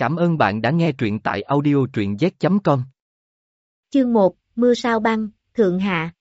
Cảm ơn bạn đã nghe truyện tại audio truyện z.com. Chương 1, Mưa sao băng, Thượng Hạ.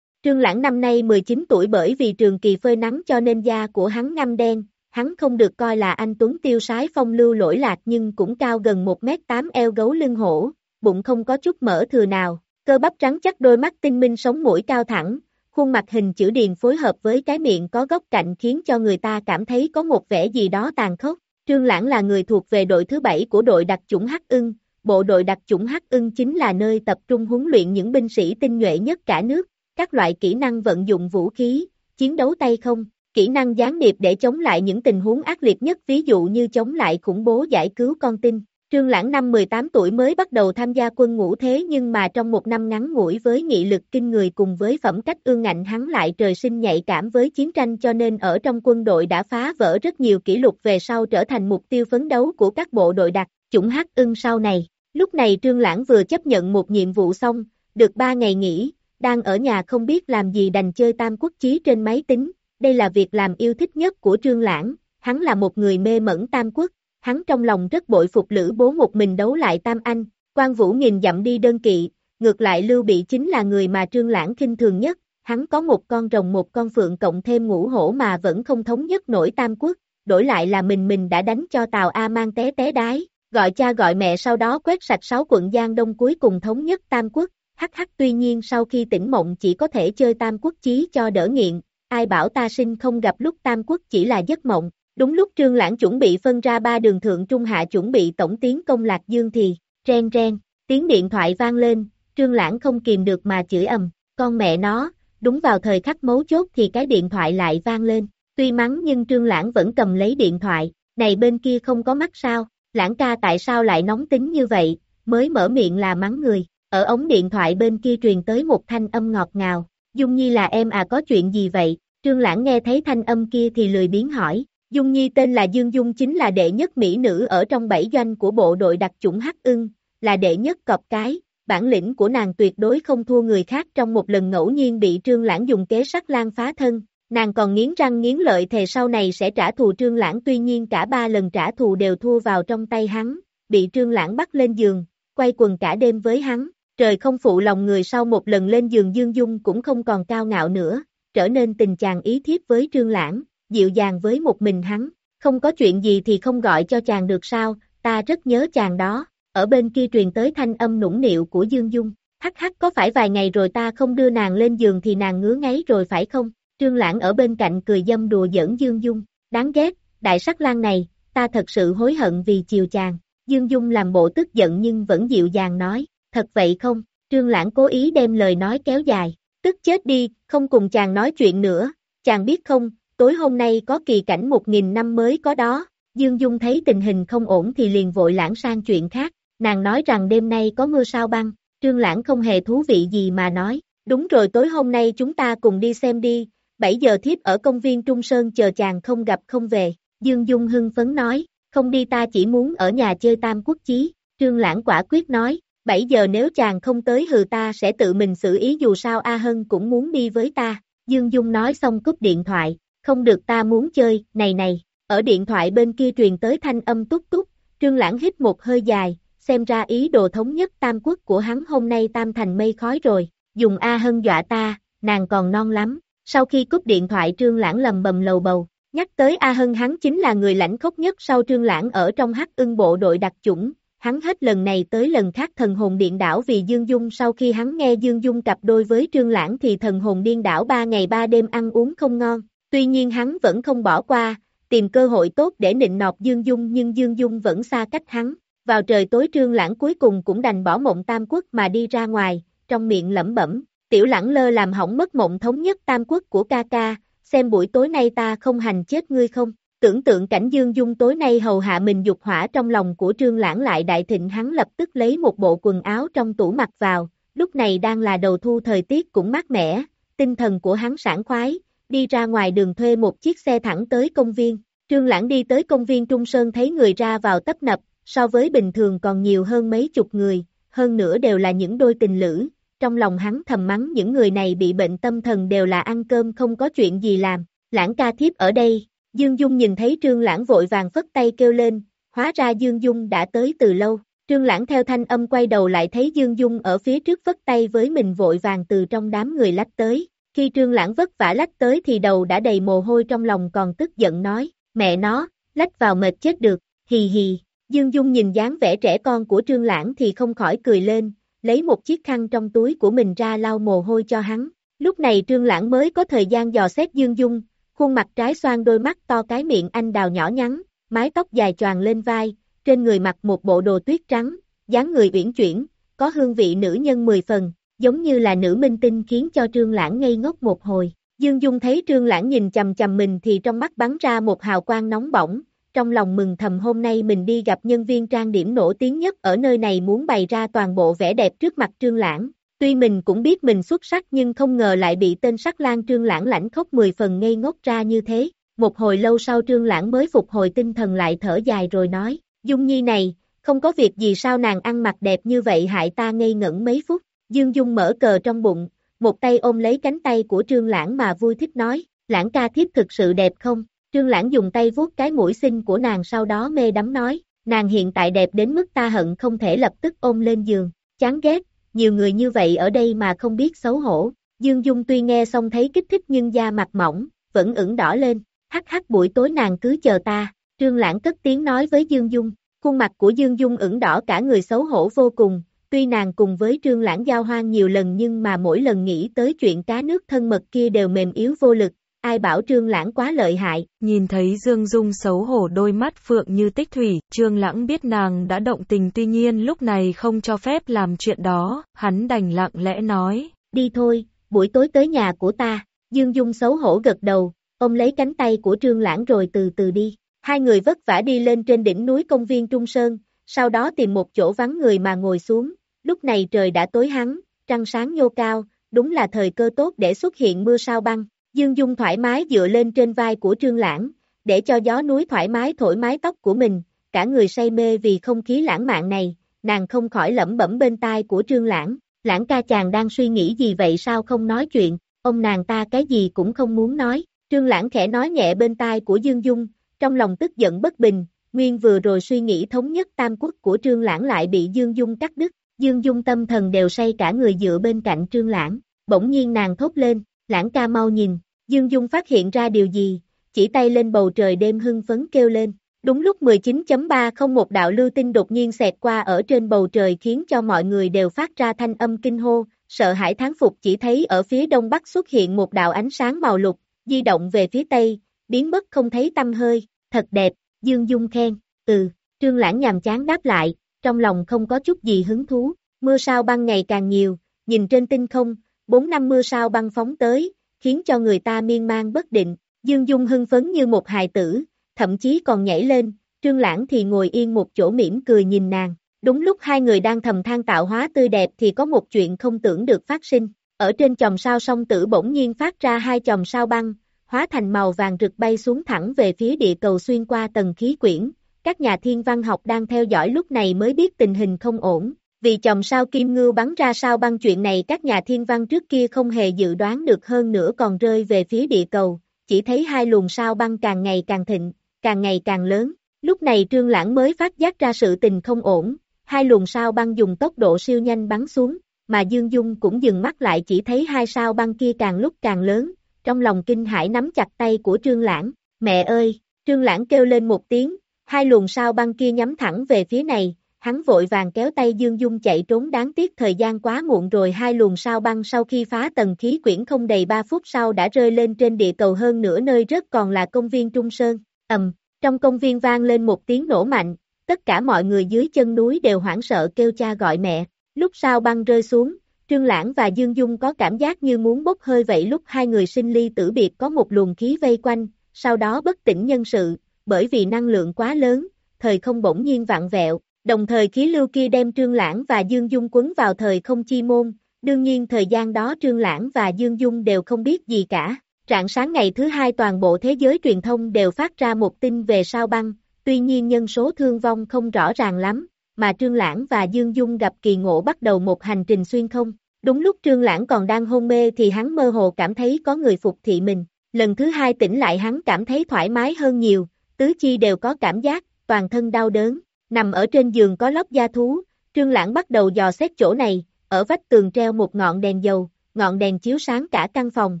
Trương Lãng năm nay 19 tuổi bởi vì trường kỳ phơi nắng cho nên da của hắn ngăm đen, hắn không được coi là anh Tuấn tiêu sái phong lưu lỗi lạc nhưng cũng cao gần 1m8 eo gấu lưng hổ, bụng không có chút mỡ thừa nào, cơ bắp trắng chắc đôi mắt tinh minh sống mũi cao thẳng, khuôn mặt hình chữ điền phối hợp với cái miệng có góc cạnh khiến cho người ta cảm thấy có một vẻ gì đó tàn khốc. Trương Lãng là người thuộc về đội thứ bảy của đội đặc chủng Hắc Ưng, bộ đội đặc chủng Hắc Ưng chính là nơi tập trung huấn luyện những binh sĩ tinh nhuệ nhất cả nước, các loại kỹ năng vận dụng vũ khí, chiến đấu tay không, kỹ năng gián điệp để chống lại những tình huống ác liệt nhất ví dụ như chống lại khủng bố giải cứu con tin. Trương Lãng năm 18 tuổi mới bắt đầu tham gia quân ngũ thế nhưng mà trong một năm ngắn ngủi với nghị lực kinh người cùng với phẩm cách ương ngạnh hắn lại trời sinh nhạy cảm với chiến tranh cho nên ở trong quân đội đã phá vỡ rất nhiều kỷ lục về sau trở thành mục tiêu phấn đấu của các bộ đội đặc, chủng hắc ưng sau này. Lúc này Trương Lãng vừa chấp nhận một nhiệm vụ xong, được 3 ngày nghỉ, đang ở nhà không biết làm gì đành chơi tam quốc chí trên máy tính, đây là việc làm yêu thích nhất của Trương Lãng, hắn là một người mê mẩn tam quốc, hắn trong lòng rất bội phục Lữ Bố một mình đấu lại Tam Anh, quan vũ nghìn dặm đi đơn kỵ, ngược lại Lưu Bị chính là người mà Trương Lãng kinh thường nhất, hắn có một con rồng một con phượng cộng thêm ngũ hổ mà vẫn không thống nhất nổi Tam Quốc, đổi lại là mình mình đã đánh cho Tào A mang té té đái, gọi cha gọi mẹ sau đó quét sạch sáu quận Giang Đông cuối cùng thống nhất Tam Quốc, hắc hắc tuy nhiên sau khi tỉnh mộng chỉ có thể chơi Tam Quốc chí cho đỡ nghiện, ai bảo ta sinh không gặp lúc Tam Quốc chỉ là giấc mộng, Đúng lúc Trương Lãng chuẩn bị phân ra ba đường thượng trung hạ chuẩn bị tổng tiến công Lạc Dương thì, ren ren, tiếng điện thoại vang lên, Trương Lãng không kìm được mà chửi ầm, con mẹ nó, đúng vào thời khắc mấu chốt thì cái điện thoại lại vang lên, tuy mắng nhưng Trương Lãng vẫn cầm lấy điện thoại, này bên kia không có mắt sao, Lãng ca tại sao lại nóng tính như vậy, mới mở miệng là mắng người, ở ống điện thoại bên kia truyền tới một thanh âm ngọt ngào, Dung Nhi là em à có chuyện gì vậy, Trương Lãng nghe thấy thanh âm kia thì lười biến hỏi, Dung Nhi tên là Dương Dung chính là đệ nhất mỹ nữ ở trong bảy doanh của bộ đội đặc chủng Hắc ưng, là đệ nhất cọp cái, bản lĩnh của nàng tuyệt đối không thua người khác trong một lần ngẫu nhiên bị Trương Lãng dùng kế sắc lan phá thân, nàng còn nghiến răng nghiến lợi thề sau này sẽ trả thù Trương Lãng tuy nhiên cả ba lần trả thù đều thua vào trong tay hắn, bị Trương Lãng bắt lên giường, quay quần cả đêm với hắn, trời không phụ lòng người sau một lần lên giường Dương Dung cũng không còn cao ngạo nữa, trở nên tình chàng ý thiếp với Trương Lãng, dịu dàng với một mình hắn, không có chuyện gì thì không gọi cho chàng được sao, ta rất nhớ chàng đó, ở bên kia truyền tới thanh âm nũng nịu của Dương Dung, hắc hắc có phải vài ngày rồi ta không đưa nàng lên giường thì nàng ngứa ngáy rồi phải không, Trương Lãng ở bên cạnh cười dâm đùa giỡn Dương Dung, đáng ghét, đại sắc lang này, ta thật sự hối hận vì chiều chàng, Dương Dung làm bộ tức giận nhưng vẫn dịu dàng nói, thật vậy không, Trương Lãng cố ý đem lời nói kéo dài, tức chết đi, không cùng chàng nói chuyện nữa, chàng biết không, tối hôm nay có kỳ cảnh một nghìn năm mới có đó, Dương Dung thấy tình hình không ổn thì liền vội lãng sang chuyện khác, nàng nói rằng đêm nay có mưa sao băng, Trương Lãng không hề thú vị gì mà nói, đúng rồi tối hôm nay chúng ta cùng đi xem đi, 7 giờ thiếp ở công viên Trung Sơn chờ chàng không gặp không về, Dương Dung hưng phấn nói, không đi ta chỉ muốn ở nhà chơi tam quốc chí, Trương Lãng quả quyết nói, 7 giờ nếu chàng không tới hừ ta sẽ tự mình xử ý dù sao A Hân cũng muốn đi với ta, Dương Dung nói xong cúp điện thoại, không được ta muốn chơi, này này, ở điện thoại bên kia truyền tới thanh âm túc túc, trương lãng hít một hơi dài, xem ra ý đồ thống nhất tam quốc của hắn hôm nay tam thành mây khói rồi, dùng A Hân dọa ta, nàng còn non lắm, sau khi cúp điện thoại trương lãng lầm bầm lầu bầu, nhắc tới A Hân hắn chính là người lãnh khốc nhất sau trương lãng ở trong hắc ưng bộ đội đặc chủng, hắn hết lần này tới lần khác thần hồn điện đảo vì Dương Dung. Sau khi hắn nghe Dương Dung cặp đôi với trương lãng thì thần hồn điên đảo ba ngày ba đêm ăn uống không ngon, Tuy nhiên hắn vẫn không bỏ qua, tìm cơ hội tốt để nịnh nọt Dương Dung nhưng Dương Dung vẫn xa cách hắn. Vào trời tối trương lãng cuối cùng cũng đành bỏ mộng tam quốc mà đi ra ngoài, trong miệng lẩm bẩm, tiểu lãng lơ làm hỏng mất mộng thống nhất tam quốc của ca ca, xem buổi tối nay ta không hành chết ngươi không. Tưởng tượng cảnh Dương Dung tối nay hầu hạ mình dục hỏa trong lòng của trương lãng lại đại thịnh hắn lập tức lấy một bộ quần áo trong tủ mặc vào, lúc này đang là đầu thu thời tiết cũng mát mẻ, tinh thần của hắn sảng khoái, đi ra ngoài đường thuê một chiếc xe thẳng tới công viên. Trương Lãng đi tới công viên Trung Sơn thấy người ra vào tấp nập, so với bình thường còn nhiều hơn mấy chục người, hơn nữa đều là những đôi tình lữ. Trong lòng hắn thầm mắng những người này bị bệnh tâm thần đều là ăn cơm không có chuyện gì làm. Lãng ca thiếp ở đây, Dương Dung nhìn thấy Trương Lãng vội vàng phất tay kêu lên, hóa ra Dương Dung đã tới từ lâu. Trương Lãng theo thanh âm quay đầu lại thấy Dương Dung ở phía trước vất tay với mình vội vàng từ trong đám người lách tới. Khi Trương Lãng vất vả lách tới thì đầu đã đầy mồ hôi trong lòng còn tức giận nói, mẹ nó, lách vào mệt chết được, hì hì. Dương Dung nhìn dáng vẻ trẻ con của Trương Lãng thì không khỏi cười lên, lấy một chiếc khăn trong túi của mình ra lau mồ hôi cho hắn. Lúc này Trương Lãng mới có thời gian dò xét Dương Dung, khuôn mặt trái xoan đôi mắt to cái miệng anh đào nhỏ nhắn, mái tóc dài choàng lên vai, trên người mặc một bộ đồ tuyết trắng, dáng người uyển chuyển, có hương vị nữ nhân mười phần, giống như là nữ minh tinh khiến cho Trương Lãng ngây ngốc một hồi. Dương Dung thấy Trương Lãng nhìn chầm chầm mình thì trong mắt bắn ra một hào quang nóng bỏng, trong lòng mừng thầm hôm nay mình đi gặp nhân viên trang điểm nổi tiếng nhất ở nơi này muốn bày ra toàn bộ vẻ đẹp trước mặt Trương Lãng. Tuy mình cũng biết mình xuất sắc nhưng không ngờ lại bị tên sắc lang Trương Lãng lãnh khốc 10 phần ngây ngốc ra như thế. Một hồi lâu sau Trương Lãng mới phục hồi tinh thần lại thở dài rồi nói, Dung Nhi này, không có việc gì sao nàng ăn mặc đẹp như vậy hại ta ngây ngẩn mấy phút. Dương Dung mở cờ trong bụng, một tay ôm lấy cánh tay của Trương Lãng mà vui thích nói, Lãng ca thiếp thực sự đẹp không? Trương Lãng dùng tay vuốt cái mũi xinh của nàng sau đó mê đắm nói, nàng hiện tại đẹp đến mức ta hận không thể lập tức ôm lên giường, chán ghét, nhiều người như vậy ở đây mà không biết xấu hổ. Dương Dung tuy nghe xong thấy kích thích nhưng da mặt mỏng, vẫn ửng đỏ lên, hắc hắc buổi tối nàng cứ chờ ta, Trương Lãng cất tiếng nói với Dương Dung, khuôn mặt của Dương Dung ửng đỏ cả người xấu hổ vô cùng, tuy nàng cùng với Trương Lãng giao hoang nhiều lần nhưng mà mỗi lần nghĩ tới chuyện cá nước thân mật kia đều mềm yếu vô lực, ai bảo Trương Lãng quá lợi hại. Nhìn thấy Dương Dung xấu hổ đôi mắt phượng như tích thủy, Trương Lãng biết nàng đã động tình tuy nhiên lúc này không cho phép làm chuyện đó, hắn đành lặng lẽ nói. Đi thôi, buổi tối tới nhà của ta, Dương Dung xấu hổ gật đầu, ôm lấy cánh tay của Trương Lãng rồi từ từ đi. Hai người vất vả đi lên trên đỉnh núi công viên Trung Sơn, sau đó tìm một chỗ vắng người mà ngồi xuống, lúc này trời đã tối hắn, trăng sáng nhô cao, đúng là thời cơ tốt để xuất hiện mưa sao băng. Dương Dung thoải mái dựa lên trên vai của Trương Lãng, để cho gió núi thoải mái thổi mái tóc của mình, cả người say mê vì không khí lãng mạn này, nàng không khỏi lẩm bẩm bên tai của Trương Lãng, Lãng ca chàng đang suy nghĩ gì vậy sao không nói chuyện, ông nàng ta cái gì cũng không muốn nói, Trương Lãng khẽ nói nhẹ bên tai của Dương Dung, trong lòng tức giận bất bình, nguyên vừa rồi suy nghĩ thống nhất tam quốc của Trương Lãng lại bị Dương Dung cắt đứt, Dương Dung tâm thần đều say cả người dựa bên cạnh Trương Lãng, bỗng nhiên nàng thốt lên, lãng ca mau nhìn, Dương Dung phát hiện ra điều gì, chỉ tay lên bầu trời đêm hưng phấn kêu lên. Đúng lúc 19.301 đạo lưu tinh đột nhiên xẹt qua ở trên bầu trời khiến cho mọi người đều phát ra thanh âm kinh hô, sợ hãi tháng phục chỉ thấy ở phía đông bắc xuất hiện một đạo ánh sáng màu lục, di động về phía tây, biến mất không thấy tâm hơi, thật đẹp, Dương Dung khen, ừ, trương lãng nhàm chán đáp lại, trong lòng không có chút gì hứng thú, mưa sao băng ngày càng nhiều, nhìn trên tinh không, bốn năm mưa sao băng phóng tới, khiến cho người ta miên man bất định, Dương Dung hưng phấn như một hài tử, thậm chí còn nhảy lên, Trương Lãng thì ngồi yên một chỗ mỉm cười nhìn nàng. Đúng lúc hai người đang thầm than tạo hóa tươi đẹp thì có một chuyện không tưởng được phát sinh. Ở trên chòm sao song tử bỗng nhiên phát ra hai chòm sao băng, hóa thành màu vàng rực bay xuống thẳng về phía địa cầu xuyên qua tầng khí quyển. Các nhà thiên văn học đang theo dõi lúc này mới biết tình hình không ổn, vì chồng sao kim ngưu bắn ra sao băng chuyện này các nhà thiên văn trước kia không hề dự đoán được hơn nữa còn rơi về phía địa cầu, chỉ thấy hai luồng sao băng càng ngày càng thịnh, càng ngày càng lớn. Lúc này trương lãng mới phát giác ra sự tình không ổn, hai luồng sao băng dùng tốc độ siêu nhanh bắn xuống, mà Dương Dung cũng dừng mắt lại chỉ thấy hai sao băng kia càng lúc càng lớn, trong lòng kinh hãi nắm chặt tay của trương lãng, mẹ ơi, trương lãng kêu lên một tiếng, hai luồng sao băng kia nhắm thẳng về phía này, hắn vội vàng kéo tay Dương Dung chạy trốn đáng tiếc thời gian quá muộn rồi hai luồng sao băng sau khi phá tầng khí quyển không đầy 3 phút sau đã rơi lên trên địa cầu hơn nửa nơi rất còn là công viên Trung Sơn, ầm, trong công viên vang lên một tiếng nổ mạnh, tất cả mọi người dưới chân núi đều hoảng sợ kêu cha gọi mẹ, lúc sao băng rơi xuống, Trương Lãng và Dương Dung có cảm giác như muốn bốc hơi vậy lúc hai người sinh ly tử biệt có một luồng khí vây quanh, sau đó bất tỉnh nhân sự, bởi vì năng lượng quá lớn, thời không bỗng nhiên vặn vẹo, Đồng thời khí lưu kia đem Trương Lãng và Dương Dung quấn vào thời không chi môn, đương nhiên thời gian đó Trương Lãng và Dương Dung đều không biết gì cả. trạng sáng ngày thứ hai toàn bộ thế giới truyền thông đều phát ra một tin về sao băng, tuy nhiên nhân số thương vong không rõ ràng lắm, mà Trương Lãng và Dương Dung gặp kỳ ngộ bắt đầu một hành trình xuyên không. Đúng lúc Trương Lãng còn đang hôn mê thì hắn mơ hồ cảm thấy có người phục thị mình. Lần thứ hai tỉnh lại hắn cảm thấy thoải mái hơn nhiều, tứ chi đều có cảm giác, toàn thân đau đớn, nằm ở trên giường có lót da thú, trương lãng bắt đầu dò xét chỗ này, ở vách tường treo một ngọn đèn dầu, ngọn đèn chiếu sáng cả căn phòng,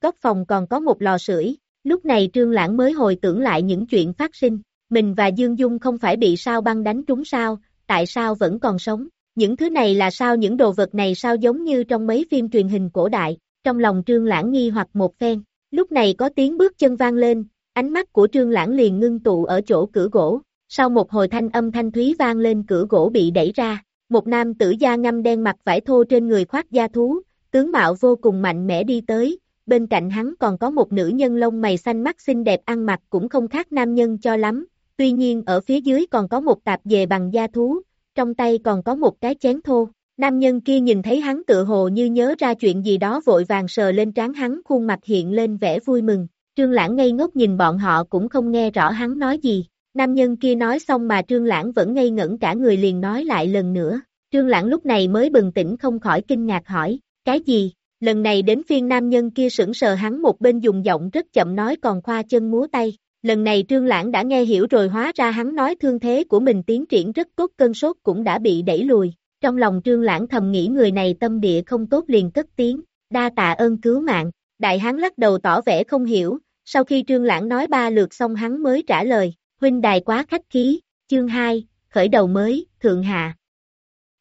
góc phòng còn có một lò sưởi. Lúc này Trương Lãng mới hồi tưởng lại những chuyện phát sinh, mình và Dương Dung không phải bị sao băng đánh trúng sao, tại sao vẫn còn sống? Những thứ này là sao những đồ vật này sao giống như trong mấy phim truyền hình cổ đại, trong lòng Trương Lãng nghi hoặc một phen. Lúc này có tiếng bước chân vang lên, ánh mắt của Trương Lãng liền ngưng tụ ở chỗ cửa gỗ. Sau một hồi thanh âm thanh thúy vang lên cửa gỗ bị đẩy ra, một nam tử da ngâm đen mặc vải thô trên người khoác da thú, tướng mạo vô cùng mạnh mẽ đi tới, bên cạnh hắn còn có một nữ nhân lông mày xanh mắt xinh đẹp ăn mặc cũng không khác nam nhân cho lắm, tuy nhiên ở phía dưới còn có một tạp dề bằng da thú, trong tay còn có một cái chén thô. Nam nhân kia nhìn thấy hắn tự hồ như nhớ ra chuyện gì đó vội vàng sờ lên trán hắn khuôn mặt hiện lên vẻ vui mừng. Trương Lãng ngây ngốc nhìn bọn họ cũng không nghe rõ hắn nói gì. Nam nhân kia nói xong mà Trương Lãng vẫn ngây ngẩn cả người liền nói lại lần nữa. Trương Lãng lúc này mới bừng tỉnh không khỏi kinh ngạc hỏi, cái gì? Lần này đến phiên nam nhân kia sững sờ hắn một bên dùng giọng rất chậm nói còn khoa chân múa tay. Lần này Trương Lãng đã nghe hiểu rồi hóa ra hắn nói thương thế của mình tiến triển rất tốt cơn sốt cũng đã bị đẩy lùi. Trong lòng Trương Lãng thầm nghĩ người này tâm địa không tốt liền cất tiếng, đa tạ ơn cứu mạng. Đại hán lắc đầu tỏ vẻ không hiểu, sau khi Trương Lãng nói ba lượt xong hắn mới trả lời, huynh đài quá khách khí, chương 2, khởi đầu mới, thượng hạ.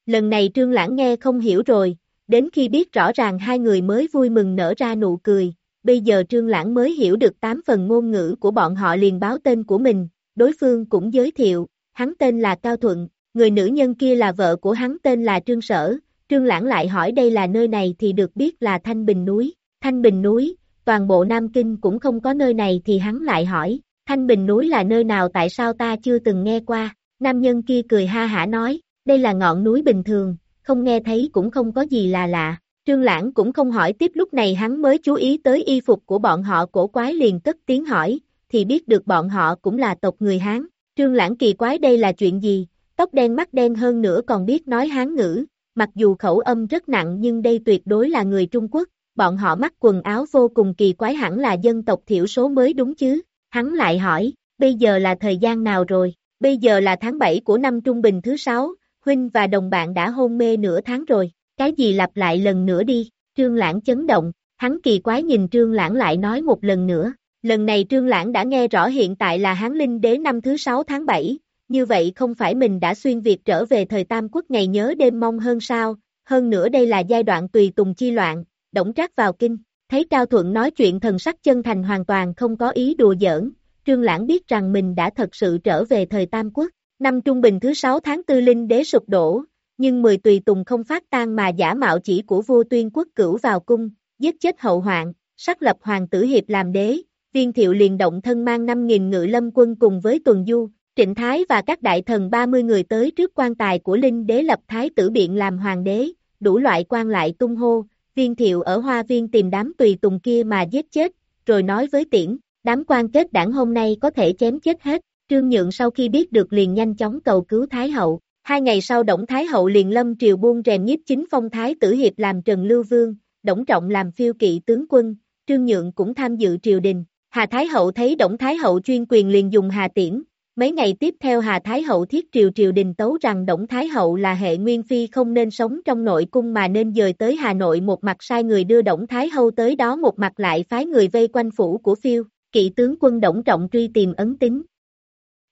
Lần này Trương Lãng nghe không hiểu rồi, đến khi biết rõ ràng hai người mới vui mừng nở ra nụ cười, bây giờ Trương Lãng mới hiểu được tám phần ngôn ngữ của bọn họ liền báo tên của mình, đối phương cũng giới thiệu, hắn tên là Cao Thuận, người nữ nhân kia là vợ của hắn tên là Trương Sở, Trương Lãng lại hỏi đây là nơi này thì được biết là Thanh Bình núi, Thanh Bình núi, toàn bộ Nam Kinh cũng không có nơi này thì hắn lại hỏi, Thanh Bình núi là nơi nào tại sao ta chưa từng nghe qua, nam nhân kia cười ha hả nói, đây là ngọn núi bình thường, không nghe thấy cũng không có gì là lạ. Trương Lãng cũng không hỏi tiếp lúc này hắn mới chú ý tới y phục của bọn họ cổ quái liền cất tiếng hỏi, thì biết được bọn họ cũng là tộc người Hán. Trương Lãng kỳ quái đây là chuyện gì, tóc đen mắt đen hơn nữa còn biết nói Hán ngữ, mặc dù khẩu âm rất nặng nhưng đây tuyệt đối là người Trung Quốc, bọn họ mặc quần áo vô cùng kỳ quái hẳn là dân tộc thiểu số mới đúng chứ. Hắn lại hỏi, bây giờ là thời gian nào rồi, bây giờ là tháng 7 của năm trung bình thứ 6, huynh và đồng bạn đã hôn mê nửa tháng rồi, cái gì lặp lại lần nữa đi, trương lãng chấn động, hắn kỳ quái nhìn trương lãng lại nói một lần nữa, lần này trương lãng đã nghe rõ hiện tại là hán linh đế năm thứ 6 tháng 7, như vậy không phải mình đã xuyên Việt trở về thời Tam Quốc ngày nhớ đêm mong hơn sao, hơn nữa đây là giai đoạn tùy tùng chi loạn, đổng trác vào kinh, thấy Cao Thuận nói chuyện thần sắc chân thành hoàn toàn không có ý đùa giỡn, Trương Lãng biết rằng mình đã thật sự trở về thời Tam Quốc, Năm trung bình thứ 6 tháng tư linh đế sụp đổ, nhưng mười tùy tùng không phát tan mà giả mạo chỉ của vua tuyên quốc cửu vào cung, giết chết hậu hoạn, sắc lập hoàng tử hiệp làm đế, viên thiệu liền động thân mang 5.000 ngự lâm quân cùng với tuần du, trịnh thái và các đại thần 30 người tới trước quan tài của linh đế lập thái tử biện làm hoàng đế, đủ loại quan lại tung hô, viên thiệu ở hoa viên tìm đám tùy tùng kia mà giết chết, rồi nói với tiễn, đám quan kết đảng hôm nay có thể chém chết hết, Trương Nhượng sau khi biết được liền nhanh chóng cầu cứu Thái Hậu. Hai ngày sau Đổng Thái Hậu liền lâm triều buông rèm nhiếp chính phong Thái tử hiệp làm Trần Lưu Vương, Đổng Trọng làm phiêu kỵ tướng quân, Trương Nhượng cũng tham dự triều đình. Hà Thái Hậu thấy Đổng Thái Hậu chuyên quyền liền dùng Hà Tiễn. Mấy ngày tiếp theo Hà Thái Hậu thiết triều triều đình tấu rằng Đổng Thái Hậu là hệ nguyên phi không nên sống trong nội cung mà nên dời tới Hà Nội một mặt sai người đưa Đổng Thái Hậu tới đó một mặt lại phái người vây quanh phủ của phiêu, kỵ tướng quân Đổng Trọng truy tìm ấn tính.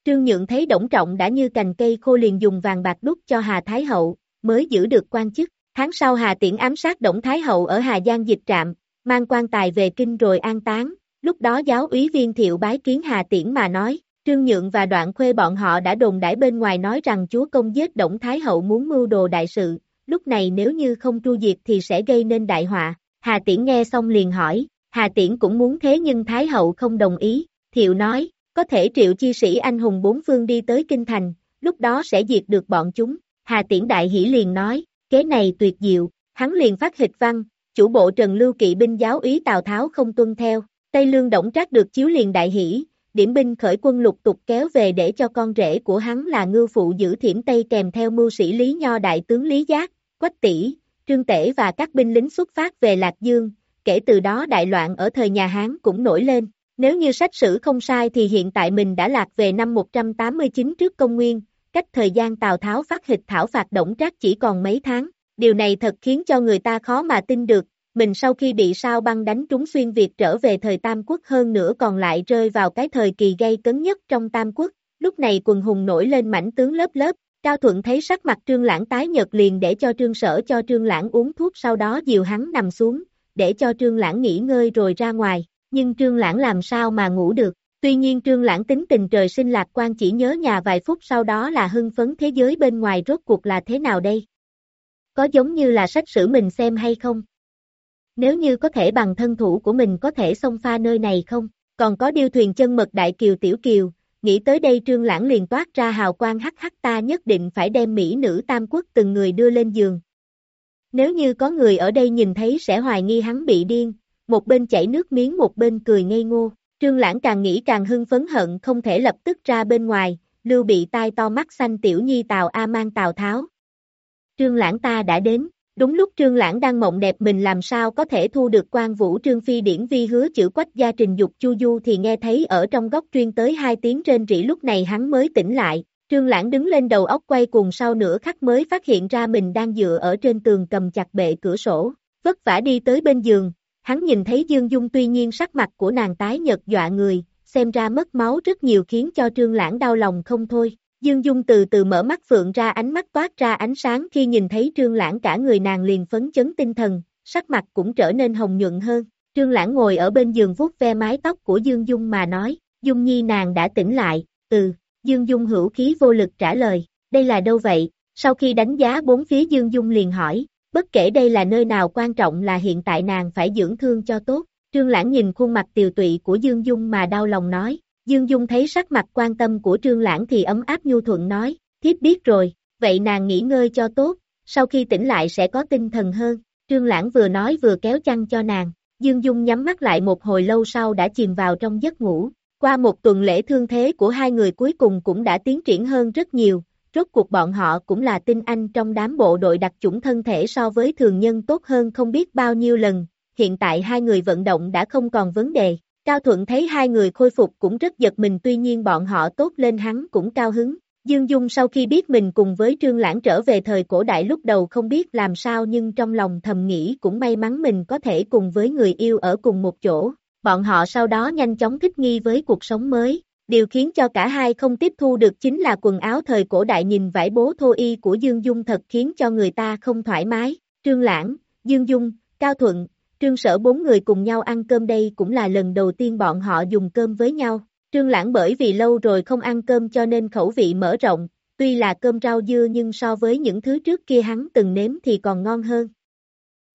Trương Nhượng thấy Đổng Trọng đã như cành cây khô liền dùng vàng bạc đúc cho Hà Thái Hậu, mới giữ được quan chức. Tháng sau Hà Tiễn ám sát Đổng Thái Hậu ở Hà Giang dịch trạm, mang quan tài về kinh rồi an táng. Lúc đó giáo úy viên thiệu bái kiến Hà Tiễn mà nói, Trương Nhượng và đoạn khuê bọn họ đã đồn đãi bên ngoài nói rằng chúa công giết Đổng Thái Hậu muốn mưu đồ đại sự, lúc này nếu như không tru diệt thì sẽ gây nên đại họa. Hà Tiễn nghe xong liền hỏi, Hà Tiễn cũng muốn thế nhưng Thái Hậu không đồng ý, Thiệu nói, có thể triệu chi sĩ anh hùng bốn phương đi tới kinh thành, lúc đó sẽ diệt được bọn chúng. Hà Tiễn Đại Hỷ liền nói, kế này tuyệt diệu, hắn liền phát hịch văn, chủ bộ Trần Lưu kỵ binh giáo ý Tào Tháo không tuân theo, Tây Lương Động Trác được chiếu liền đại hỷ, điểm binh khởi quân lục tục kéo về để cho con rể của hắn là ngư phụ giữ thiểm Tây kèm theo mưu sĩ Lý Nho đại tướng Lý Giác, Quách Tỷ, Trương Tể và các binh lính xuất phát về Lạc Dương, kể từ đó đại loạn ở thời nhà Hán cũng nổi lên. Nếu như sách sử không sai thì hiện tại mình đã lạc về năm 189 trước công nguyên, cách thời gian Tào Tháo phát hịch thảo phạt Đổng Trác chỉ còn mấy tháng. Điều này thật khiến cho người ta khó mà tin được, mình sau khi bị sao băng đánh trúng xuyên Việt trở về thời Tam Quốc hơn nữa còn lại rơi vào cái thời kỳ gây cấn nhất trong Tam Quốc, lúc này quần hùng nổi lên mảnh tướng lớp lớp, Cao Thuận thấy sắc mặt Trương Lãng tái nhợt liền để cho Trương Sở cho Trương Lãng uống thuốc sau đó dìu hắn nằm xuống, để cho Trương Lãng nghỉ ngơi rồi ra ngoài, nhưng Trương Lãng làm sao mà ngủ được. Tuy nhiên Trương Lãng tính tình trời sinh lạc quan chỉ nhớ nhà vài phút sau đó là hưng phấn thế giới bên ngoài rốt cuộc là thế nào đây? Có giống như là sách sử mình xem hay không? Nếu như có thể bằng thân thủ của mình có thể xông pha nơi này không? Còn có điêu thuyền chân mật đại kiều tiểu kiều, nghĩ tới đây trương lãng liền toát ra hào quang hắc hắc ta nhất định phải đem mỹ nữ tam quốc từng người đưa lên giường. Nếu như có người ở đây nhìn thấy sẽ hoài nghi hắn bị điên, một bên chảy nước miếng một bên cười ngây ngô, trương lãng càng nghĩ càng hưng phấn hận không thể lập tức ra bên ngoài, lưu bị tai to mắt xanh tiểu nhi tào A mang tào tháo. Trương lãng ta đã đến, Đúng lúc Trương Lãng đang mộng đẹp mình làm sao có thể thu được quan vũ Trương Phi điển vi hứa chữ quách gia trình dục chu du thì nghe thấy ở trong góc truyền tới hai tiếng trên rỉ lúc này hắn mới tỉnh lại. Trương Lãng đứng lên đầu óc quay cuồng sau nửa khắc mới phát hiện ra mình đang dựa ở trên tường cầm chặt bệ cửa sổ, vất vả đi tới bên giường, hắn nhìn thấy Dương Dung tuy nhiên sắc mặt của nàng tái nhợt dọa người, xem ra mất máu rất nhiều khiến cho Trương Lãng đau lòng không thôi. Dương Dung từ từ mở mắt phượng ra ánh mắt toát ra ánh sáng khi nhìn thấy Trương Lãng cả người nàng liền phấn chấn tinh thần, sắc mặt cũng trở nên hồng nhuận hơn. Trương Lãng ngồi ở bên giường vuốt ve mái tóc của Dương Dung mà nói, Dung Nhi nàng đã tỉnh lại, ừ, Dương Dung hữu khí vô lực trả lời, đây là đâu vậy? Sau khi đánh giá bốn phía Dương Dung liền hỏi, bất kể đây là nơi nào quan trọng là hiện tại nàng phải dưỡng thương cho tốt. Trương Lãng nhìn khuôn mặt tiều tụy của Dương Dung mà đau lòng nói, Dương Dung thấy sắc mặt quan tâm của Trương Lãng thì ấm áp nhu thuận nói, thiếp biết rồi, vậy nàng nghỉ ngơi cho tốt, sau khi tỉnh lại sẽ có tinh thần hơn. Trương Lãng vừa nói vừa kéo chăn cho nàng, Dương Dung nhắm mắt lại một hồi lâu sau đã chìm vào trong giấc ngủ. Qua một tuần lễ thương thế của hai người cuối cùng cũng đã tiến triển hơn rất nhiều, rốt cuộc bọn họ cũng là tinh anh trong đám bộ đội đặc chủng thân thể so với thường nhân tốt hơn không biết bao nhiêu lần, hiện tại hai người vận động đã không còn vấn đề. Cao Thuận thấy hai người khôi phục cũng rất giật mình tuy nhiên bọn họ tốt lên hắn cũng cao hứng. Dương Dung sau khi biết mình cùng với Trương Lãng trở về thời cổ đại lúc đầu không biết làm sao nhưng trong lòng thầm nghĩ cũng may mắn mình có thể cùng với người yêu ở cùng một chỗ. Bọn họ sau đó nhanh chóng thích nghi với cuộc sống mới. Điều khiến cho cả hai không tiếp thu được chính là quần áo thời cổ đại nhìn vải bố thô y của Dương Dung thật khiến cho người ta không thoải mái. Trương Lãng, Dương Dung, Cao Thuận, Trương sở bốn người cùng nhau ăn cơm đây cũng là lần đầu tiên bọn họ dùng cơm với nhau. Trương lãng bởi vì lâu rồi không ăn cơm cho nên khẩu vị mở rộng, tuy là cơm rau dưa nhưng so với những thứ trước kia hắn từng nếm thì còn ngon hơn.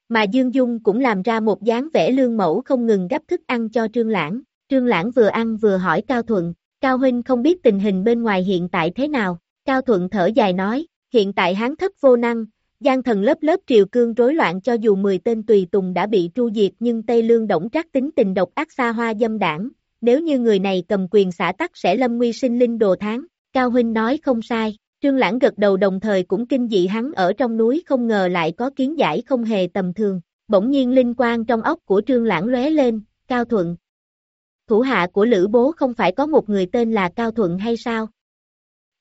Mà Dương Dung cũng làm ra một dáng vẻ lương mẫu không ngừng gấp thức ăn cho Trương Lãng. Trương Lãng vừa ăn vừa hỏi Cao Thuận, Cao Huynh không biết tình hình bên ngoài hiện tại thế nào. Cao Thuận thở dài nói, hiện tại hắn thất vô năng, Gian thần lớp lớp triều cương rối loạn cho dù 10 tên tùy tùng đã bị tru diệt nhưng Tây Lương Đổng Trác tính tình độc ác xa hoa dâm đảng, nếu như người này cầm quyền xã tắc sẽ lâm nguy sinh linh đồ tháng, Cao Huynh nói không sai, Trương Lãng gật đầu đồng thời cũng kinh dị hắn ở trong núi không ngờ lại có kiến giải không hề tầm thường, bỗng nhiên linh quang trong ốc của Trương Lãng lóe lên, Cao Thuận. Thủ hạ của Lữ Bố không phải có một người tên là Cao Thuận hay sao?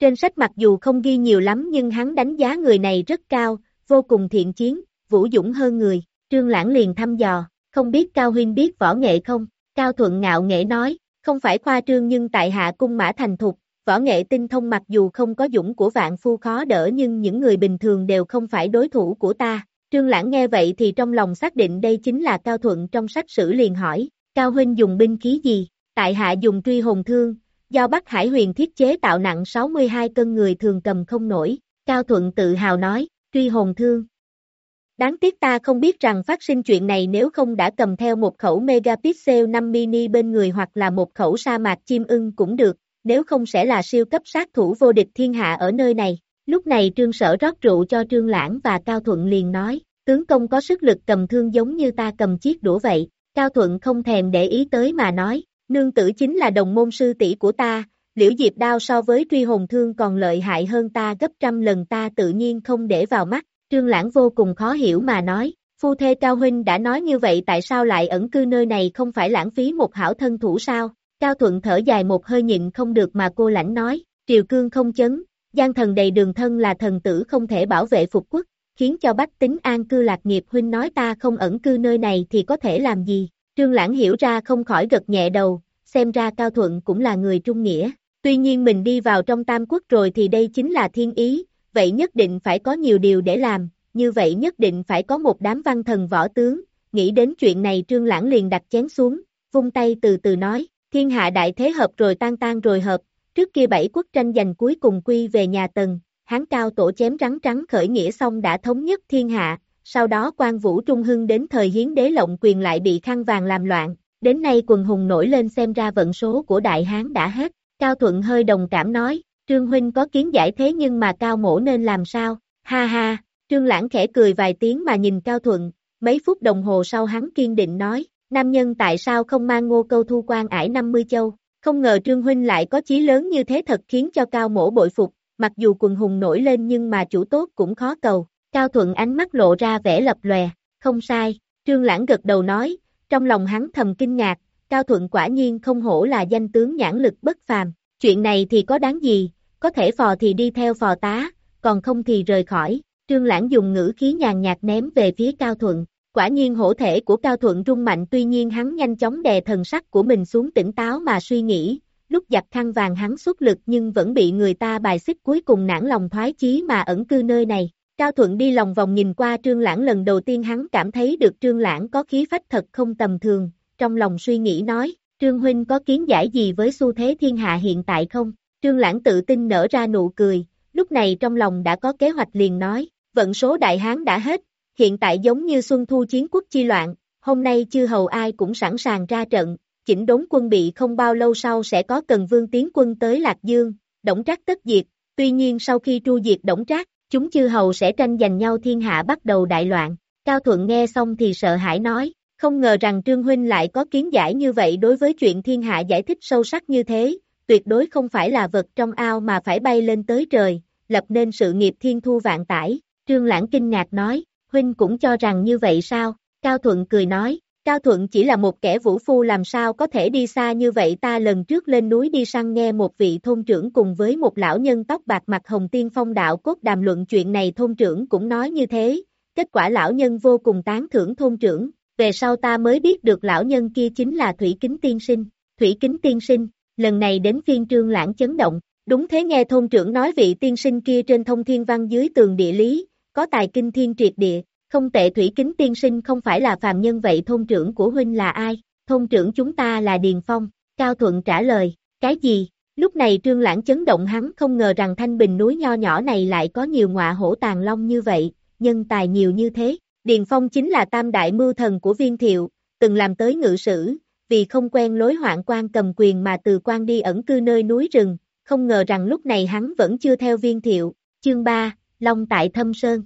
Trên sách mặc dù không ghi nhiều lắm nhưng hắn đánh giá người này rất cao, vô cùng thiện chiến, vũ dũng hơn người, trương lãng liền thăm dò, không biết Cao Huynh biết võ nghệ không, Cao Thuận ngạo nghệ nói, không phải khoa trương nhưng tại hạ cung mã thành thục, võ nghệ tinh thông mặc dù không có dũng của vạn phu khó đỡ nhưng những người bình thường đều không phải đối thủ của ta. Trương Lãng nghe vậy thì trong lòng xác định đây chính là Cao Thuận trong sách sử liền hỏi, Cao Huynh dùng binh khí gì? Tại hạ dùng truy hồn thương, do Bắc Hải huyền thiết chế tạo nặng 62 cân người thường cầm không nổi. Cao Thuận tự hào nói, truy hồn thương. Đáng tiếc ta không biết rằng phát sinh chuyện này nếu không đã cầm theo một khẩu megapixel 5 mini bên người hoặc là một khẩu sa mạc chim ưng cũng được, nếu không sẽ là siêu cấp sát thủ vô địch thiên hạ ở nơi này. Lúc này trương sở rót rượu cho trương lãng và Cao Thuận liền nói, tướng công có sức lực cầm thương giống như ta cầm chiếc đũa vậy. Cao Thuận không thèm để ý tới mà nói, nương tử chính là đồng môn sư tỷ của ta, liễu diệp đao so với truy hồn thương còn lợi hại hơn ta gấp trăm lần ta tự nhiên không để vào mắt, trương lãng vô cùng khó hiểu mà nói, Phu thê Cao Huynh đã nói như vậy tại sao lại ẩn cư nơi này không phải lãng phí một hảo thân thủ sao? Cao Thuận thở dài một hơi nhịn không được mà cô lãnh nói, triều cương không chấn, gian thần đầy đường thân là thần tử không thể bảo vệ phục quốc, khiến cho bách tính an cư lạc nghiệp huynh nói ta không ẩn cư nơi này thì có thể làm gì? Trương Lãng hiểu ra không khỏi gật nhẹ đầu, xem ra Cao Thuận cũng là người trung nghĩa. Tuy nhiên mình đi vào trong tam quốc rồi thì đây chính là thiên ý, vậy nhất định phải có nhiều điều để làm, như vậy nhất định phải có một đám văn thần võ tướng, nghĩ đến chuyện này Trương Lãng liền đặt chén xuống, vung tay từ từ nói, thiên hạ đại thế hợp rồi tan tan rồi hợp, trước kia bảy quốc tranh giành cuối cùng quy về nhà Tần, hán cao tổ chém rắn trắng khởi nghĩa xong đã thống nhất thiên hạ, sau đó quan vũ trung hưng đến thời hiến đế lộng quyền lại bị khăn vàng làm loạn, đến nay quần hùng nổi lên xem ra vận số của đại hán đã hết, Cao Thuận hơi đồng cảm nói, Trương Huynh có kiến giải thế nhưng mà Cao Mổ nên làm sao, ha ha, Trương Lãng khẽ cười vài tiếng mà nhìn Cao Thuận, mấy phút đồng hồ sau hắn kiên định nói, nam nhân tại sao không mang ngô câu thu quan ải 50 châu, không ngờ Trương Huynh lại có chí lớn như thế thật khiến cho Cao Mổ bội phục, mặc dù quần hùng nổi lên nhưng mà chủ tốt cũng khó cầu, Cao Thuận ánh mắt lộ ra vẻ lập lòe, không sai, Trương Lãng gật đầu nói, trong lòng hắn thầm kinh ngạc, Cao Thuận quả nhiên không hổ là danh tướng nhãn lực bất phàm, chuyện này thì có đáng gì, có thể phò thì đi theo phò tá, còn không thì rời khỏi, Trương Lãng dùng ngữ khí nhàn nhạt ném về phía Cao Thuận, quả nhiên hổ thể của Cao Thuận rung mạnh tuy nhiên hắn nhanh chóng đè thần sắc của mình xuống tỉnh táo mà suy nghĩ, lúc giặt khăn vàng hắn xuất lực nhưng vẫn bị người ta bài xích cuối cùng nản lòng thoái chí mà ẩn cư nơi này. Cao Thuận đi lòng vòng nhìn qua Trương Lãng lần đầu tiên hắn cảm thấy được Trương Lãng có khí phách thật không tầm thường, trong lòng suy nghĩ nói, Trương Huynh có kiến giải gì với xu thế thiên hạ hiện tại không? Trương Lãng tự tin nở ra nụ cười, lúc này trong lòng đã có kế hoạch liền nói, vận số đại hán đã hết, hiện tại giống như xuân thu chiến quốc chi loạn, hôm nay chư hầu ai cũng sẵn sàng ra trận, chỉnh đốn quân bị không bao lâu sau sẽ có cần vương tiến quân tới Lạc Dương, Đổng Trác tất diệt, tuy nhiên sau khi tru diệt Đổng Trác, chúng chư hầu sẽ tranh giành nhau thiên hạ bắt đầu đại loạn. Cao Thuận nghe xong thì sợ hãi nói, không ngờ rằng Trương Huynh lại có kiến giải như vậy đối với chuyện thiên hạ giải thích sâu sắc như thế, tuyệt đối không phải là vật trong ao mà phải bay lên tới trời, lập nên sự nghiệp thiên thu vạn tải. Trương Lãng kinh ngạc nói, Huynh cũng cho rằng như vậy sao? Cao Thuận cười nói, Cao Thuận chỉ là một kẻ vũ phu làm sao có thể đi xa như vậy. Ta lần trước lên núi đi săn nghe một vị thôn trưởng cùng với một lão nhân tóc bạc mặt hồng tiên phong đạo cốt đàm luận chuyện này. Thôn trưởng cũng nói như thế, kết quả lão nhân vô cùng tán thưởng thôn trưởng, về sau ta mới biết được lão nhân kia chính là Thủy Kính Tiên Sinh, Thủy Kính Tiên Sinh, lần này đến phiên trương lãng chấn động, đúng thế nghe thôn trưởng nói vị tiên sinh kia trên thông thiên văn dưới tường địa lý, có tài kinh thiên triệt địa, không tệ thủy kính tiên sinh không phải là phàm nhân vậy thôn trưởng của huynh là ai, thôn trưởng chúng ta là Điền Phong, Cao Thuận trả lời, cái gì, lúc này trương lãng chấn động hắn không ngờ rằng thanh bình núi nho nhỏ này lại có nhiều ngọa hổ tàn long như vậy, nhân tài nhiều như thế, Điền Phong chính là tam đại mưu thần của viên thiệu, từng làm tới ngự sử, vì không quen lối hoạn quan cầm quyền mà từ quan đi ẩn cư nơi núi rừng, không ngờ rằng lúc này hắn vẫn chưa theo viên thiệu, chương 3, Long tại Thâm Sơn.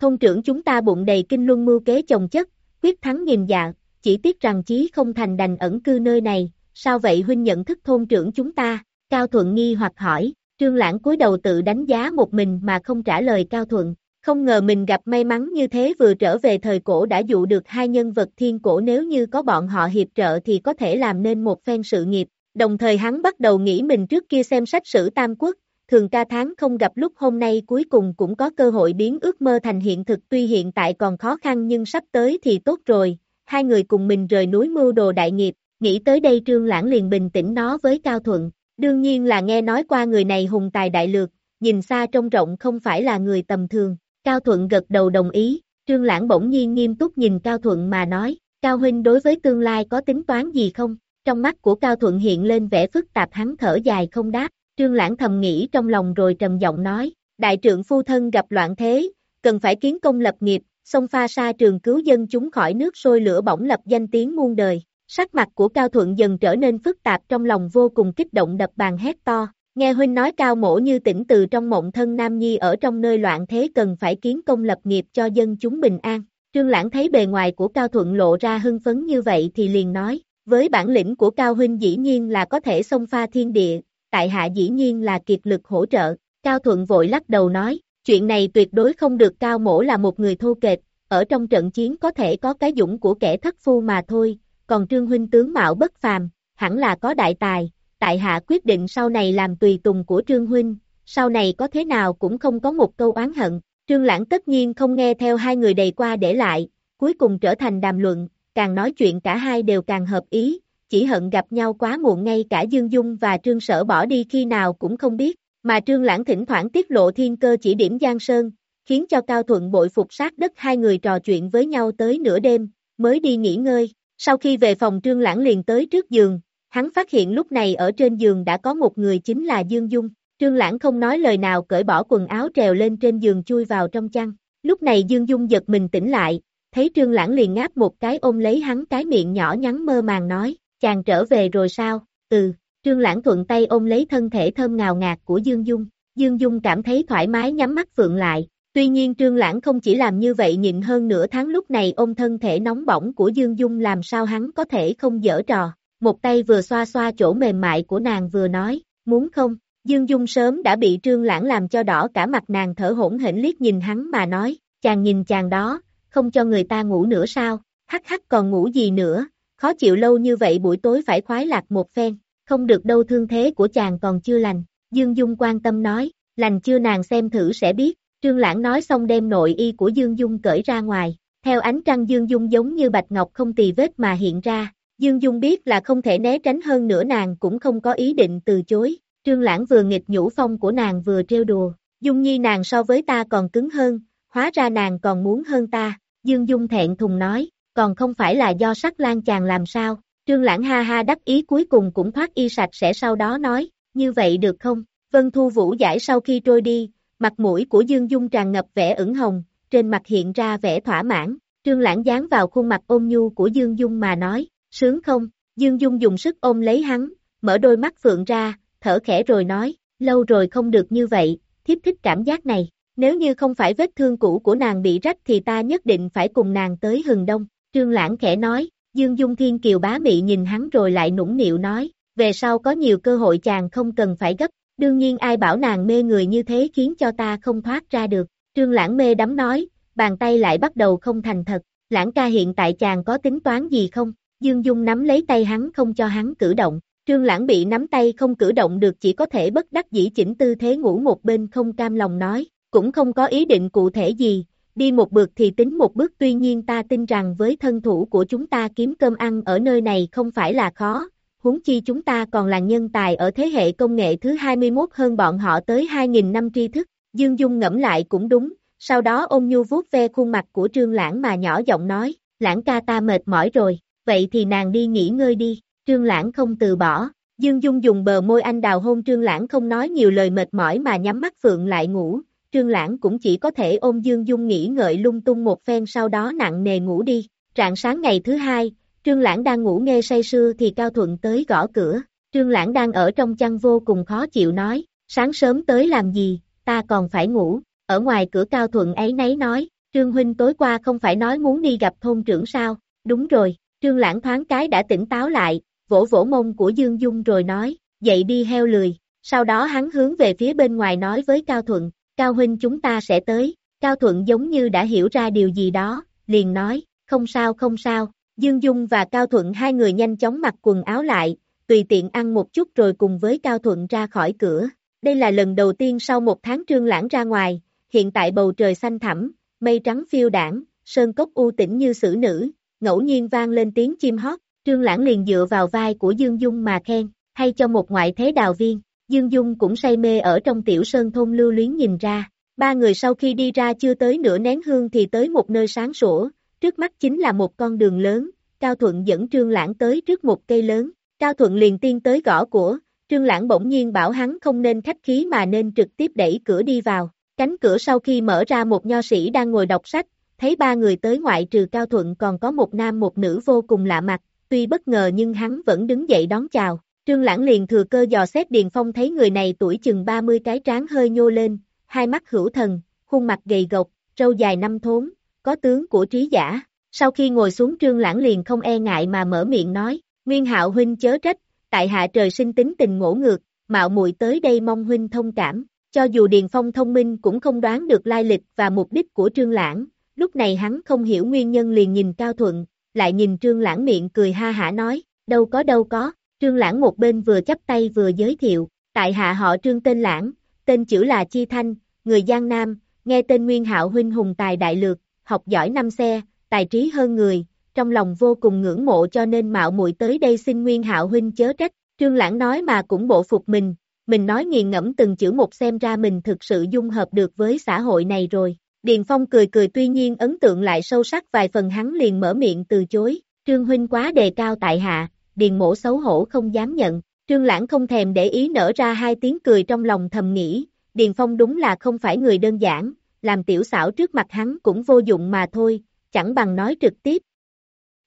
Thông trưởng chúng ta bụng đầy kinh luân mưu kế chồng chất, quyết thắng nghìn dạng, chỉ tiếc rằng chí không thành đành ẩn cư nơi này, sao vậy huynh nhận thức thôn trưởng chúng ta, Cao Thuận nghi hoặc hỏi, trương lãng cúi đầu tự đánh giá một mình mà không trả lời Cao Thuận, không ngờ mình gặp may mắn như thế vừa trở về thời cổ đã dụ được hai nhân vật thiên cổ nếu như có bọn họ hiệp trợ thì có thể làm nên một phen sự nghiệp, đồng thời hắn bắt đầu nghĩ mình trước kia xem sách sử Tam Quốc, thường ca tháng không gặp lúc hôm nay cuối cùng cũng có cơ hội biến ước mơ thành hiện thực. Tuy hiện tại còn khó khăn nhưng sắp tới thì tốt rồi, hai người cùng mình rời núi mưu đồ đại nghiệp, nghĩ tới đây trương lãng liền bình tĩnh nó với Cao Thuận, đương nhiên là nghe nói qua người này hùng tài đại lược, nhìn xa trông rộng không phải là người tầm thường, Cao Thuận gật đầu đồng ý, trương lãng bỗng nhiên nghiêm túc nhìn Cao Thuận mà nói, Cao Huynh đối với tương lai có tính toán gì không? Trong mắt của Cao Thuận hiện lên vẻ phức tạp hắn thở dài không đáp, Trương Lãng thầm nghĩ trong lòng rồi trầm giọng nói, đại trượng phu thân gặp loạn thế, cần phải kiến công lập nghiệp, sông pha sa trường cứu dân chúng khỏi nước sôi lửa bỏng lập danh tiếng muôn đời. Sắc mặt của Cao Thuận dần trở nên phức tạp trong lòng vô cùng kích động đập bàn hét to, nghe huynh nói cao mổ như tỉnh từ trong mộng thân Nam Nhi ở trong nơi loạn thế cần phải kiến công lập nghiệp cho dân chúng bình an. Trương Lãng thấy bề ngoài của Cao Thuận lộ ra hưng phấn như vậy thì liền nói, với bản lĩnh của Cao Huynh dĩ nhiên là có thể xông pha thiên địa, tại hạ dĩ nhiên là kiệt lực hỗ trợ, Cao Thuận vội lắc đầu nói, chuyện này tuyệt đối không được Cao Mổ là một người thô kệch, ở trong trận chiến có thể có cái dũng của kẻ thất phu mà thôi, còn Trương Huynh tướng mạo bất phàm, hẳn là có đại tài, tại hạ quyết định sau này làm tùy tùng của Trương Huynh, sau này có thế nào cũng không có một câu oán hận. Trương Lãng tất nhiên không nghe theo hai người đầy qua để lại, cuối cùng trở thành đàm luận, càng nói chuyện cả hai đều càng hợp ý, chỉ hận gặp nhau quá muộn ngay cả Dương Dung và Trương Sở bỏ đi khi nào cũng không biết, mà Trương Lãng thỉnh thoảng tiết lộ thiên cơ chỉ điểm Giang Sơn, khiến cho Cao Thuận bội phục sát đất hai người trò chuyện với nhau tới nửa đêm, mới đi nghỉ ngơi. Sau khi về phòng Trương Lãng liền tới trước giường, hắn phát hiện lúc này ở trên giường đã có một người chính là Dương Dung. Trương Lãng không nói lời nào cởi bỏ quần áo trèo lên trên giường chui vào trong chăn. Lúc này Dương Dung giật mình tỉnh lại, thấy Trương Lãng liền ngáp một cái ôm lấy hắn cái miệng nhỏ nhắn mơ màng nói, chàng trở về rồi sao, ừ, Trương Lãng thuận tay ôm lấy thân thể thơm ngào ngạt của Dương Dung, Dương Dung cảm thấy thoải mái nhắm mắt phượng lại, tuy nhiên Trương Lãng không chỉ làm như vậy nhịn hơn nửa tháng lúc này ôm thân thể nóng bỏng của Dương Dung làm sao hắn có thể không dở trò, một tay vừa xoa xoa chỗ mềm mại của nàng vừa nói, muốn không, Dương Dung sớm đã bị Trương Lãng làm cho đỏ cả mặt nàng thở hổn hển liếc nhìn hắn mà nói, chàng nhìn chàng đó, không cho người ta ngủ nữa sao, hắc hắc còn ngủ gì nữa, khó chịu lâu như vậy buổi tối phải khoái lạc một phen, không được đâu thương thế của chàng còn chưa lành, Dương Dung quan tâm nói, lành chưa nàng xem thử sẽ biết, Trương Lãng nói xong đem nội y của Dương Dung cởi ra ngoài, theo ánh trăng Dương Dung giống như bạch ngọc không tì vết mà hiện ra, Dương Dung biết là không thể né tránh hơn nữa nàng cũng không có ý định từ chối, Trương Lãng vừa nghịch nhũ phong của nàng vừa trêu đùa, Dung Nhi nàng so với ta còn cứng hơn, hóa ra nàng còn muốn hơn ta, Dương Dung thẹn thùng nói, còn không phải là do sắc lan chàng làm sao, Trương Lãng ha ha đắc ý cuối cùng cũng thoát y sạch sẽ sau đó nói, như vậy được không, Vân Thu Vũ giải sau khi trôi đi, mặt mũi của Dương Dung tràn ngập vẻ ửng hồng, trên mặt hiện ra vẻ thỏa mãn, Trương Lãng dán vào khuôn mặt ôn nhu của Dương Dung mà nói, sướng không, Dương Dung dùng sức ôm lấy hắn, mở đôi mắt phượng ra, thở khẽ rồi nói, lâu rồi không được như vậy, thiếp thích cảm giác này, nếu như không phải vết thương cũ của nàng bị rách thì ta nhất định phải cùng nàng tới hừng đông, Trương Lãng khẽ nói, Dương Dung Thiên Kiều bá mị nhìn hắn rồi lại nũng nịu nói, về sau có nhiều cơ hội chàng không cần phải gấp, đương nhiên ai bảo nàng mê người như thế khiến cho ta không thoát ra được, Trương Lãng mê đắm nói, bàn tay lại bắt đầu không thành thật, Lãng ca hiện tại chàng có tính toán gì không, Dương Dung nắm lấy tay hắn không cho hắn cử động, Trương Lãng bị nắm tay không cử động được chỉ có thể bất đắc dĩ chỉnh tư thế ngủ một bên không cam lòng nói, cũng không có ý định cụ thể gì, đi một bước thì tính một bước tuy nhiên ta tin rằng với thân thủ của chúng ta kiếm cơm ăn ở nơi này không phải là khó, huống chi chúng ta còn là nhân tài ở thế hệ công nghệ thứ 21 hơn bọn họ tới 2.000 năm tri thức, Dương Dung ngẫm lại cũng đúng, sau đó ôm nhu vuốt ve khuôn mặt của Trương Lãng mà nhỏ giọng nói, Lãng ca ta mệt mỏi rồi, vậy thì nàng đi nghỉ ngơi đi, Trương Lãng không từ bỏ, Dương Dung dùng bờ môi anh đào hôn Trương Lãng không nói nhiều lời mệt mỏi mà nhắm mắt phượng lại ngủ, Trương Lãng cũng chỉ có thể ôm Dương Dung nghỉ ngợi lung tung một phen sau đó nặng nề ngủ đi. Rạng sáng ngày thứ hai, Trương Lãng đang ngủ nghe say sưa thì Cao Thuận tới gõ cửa. Trương Lãng đang ở trong chăn vô cùng khó chịu nói, sáng sớm tới làm gì, ta còn phải ngủ. Ở ngoài cửa Cao Thuận ấy nấy nói, Trương Huynh tối qua không phải nói muốn đi gặp thôn trưởng sao, đúng rồi, Trương Lãng thoáng cái đã tỉnh táo lại, vỗ vỗ mông của Dương Dung rồi nói, dậy đi heo lười. Sau đó hắn hướng về phía bên ngoài nói với Cao Thuận, Cao huynh chúng ta sẽ tới, Cao Thuận giống như đã hiểu ra điều gì đó, liền nói, không sao không sao, Dương Dung và Cao Thuận hai người nhanh chóng mặc quần áo lại, tùy tiện ăn một chút rồi cùng với Cao Thuận ra khỏi cửa. Đây là lần đầu tiên sau một tháng trương lãng ra ngoài, hiện tại bầu trời xanh thẳm, mây trắng phiêu đảng, sơn cốc u tĩnh như xử nữ, ngẫu nhiên vang lên tiếng chim hót, trương lãng liền dựa vào vai của Dương Dung mà khen, hay cho một ngoại thế đào viên. Dương Dung cũng say mê ở trong tiểu sơn thôn lưu luyến nhìn ra. Ba người sau khi đi ra chưa tới nửa nén hương thì tới một nơi sáng sủa, trước mắt chính là một con đường lớn, Cao Thuận dẫn Trương Lãng tới trước một cây lớn, Cao Thuận liền tiên tới gõ của, Trương Lãng bỗng nhiên bảo hắn không nên khách khí mà nên trực tiếp đẩy cửa đi vào, cánh cửa sau khi mở ra một nho sĩ đang ngồi đọc sách, thấy ba người tới ngoại trừ Cao Thuận còn có một nam một nữ vô cùng lạ mặt, tuy bất ngờ nhưng hắn vẫn đứng dậy đón chào, Trương Lãng liền thừa cơ dò xét Điền Phong thấy người này tuổi chừng 30 cái trán hơi nhô lên, hai mắt hữu thần, khuôn mặt gầy gộc, râu dài năm thốn, có tướng của trí giả. Sau khi ngồi xuống Trương Lãng liền không e ngại mà mở miệng nói, Nguyên Hạo huynh chớ trách, tại hạ trời sinh tính tình ngỗ ngược, mạo muội tới đây mong huynh thông cảm. Cho dù Điền Phong thông minh cũng không đoán được lai lịch và mục đích của Trương Lãng, lúc này hắn không hiểu nguyên nhân liền nhìn Cao Thuận, lại nhìn Trương Lãng miệng cười ha hả nói, đâu có đâu có, Trương Lãng một bên vừa chấp tay vừa giới thiệu, tại hạ họ Trương tên Lãng, tên chữ là Chi Thanh, người Giang Nam, nghe tên Nguyên Hạo huynh hùng tài đại lược, học giỏi năm xe, tài trí hơn người, trong lòng vô cùng ngưỡng mộ cho nên mạo muội tới đây xin Nguyên Hạo huynh chớ trách, Trương Lãng nói mà cũng bộ phục mình, mình nói nghiền ngẫm từng chữ một xem ra mình thực sự dung hợp được với xã hội này rồi. Điền Phong cười cười tuy nhiên ấn tượng lại sâu sắc vài phần hắn liền mở miệng từ chối, Trương Huynh quá đề cao tại hạ, Điền mổ xấu hổ không dám nhận, Trương Lãng không thèm để ý nở ra hai tiếng cười trong lòng thầm nghĩ, Điền Phong đúng là không phải người đơn giản, làm tiểu xảo trước mặt hắn cũng vô dụng mà thôi, chẳng bằng nói trực tiếp.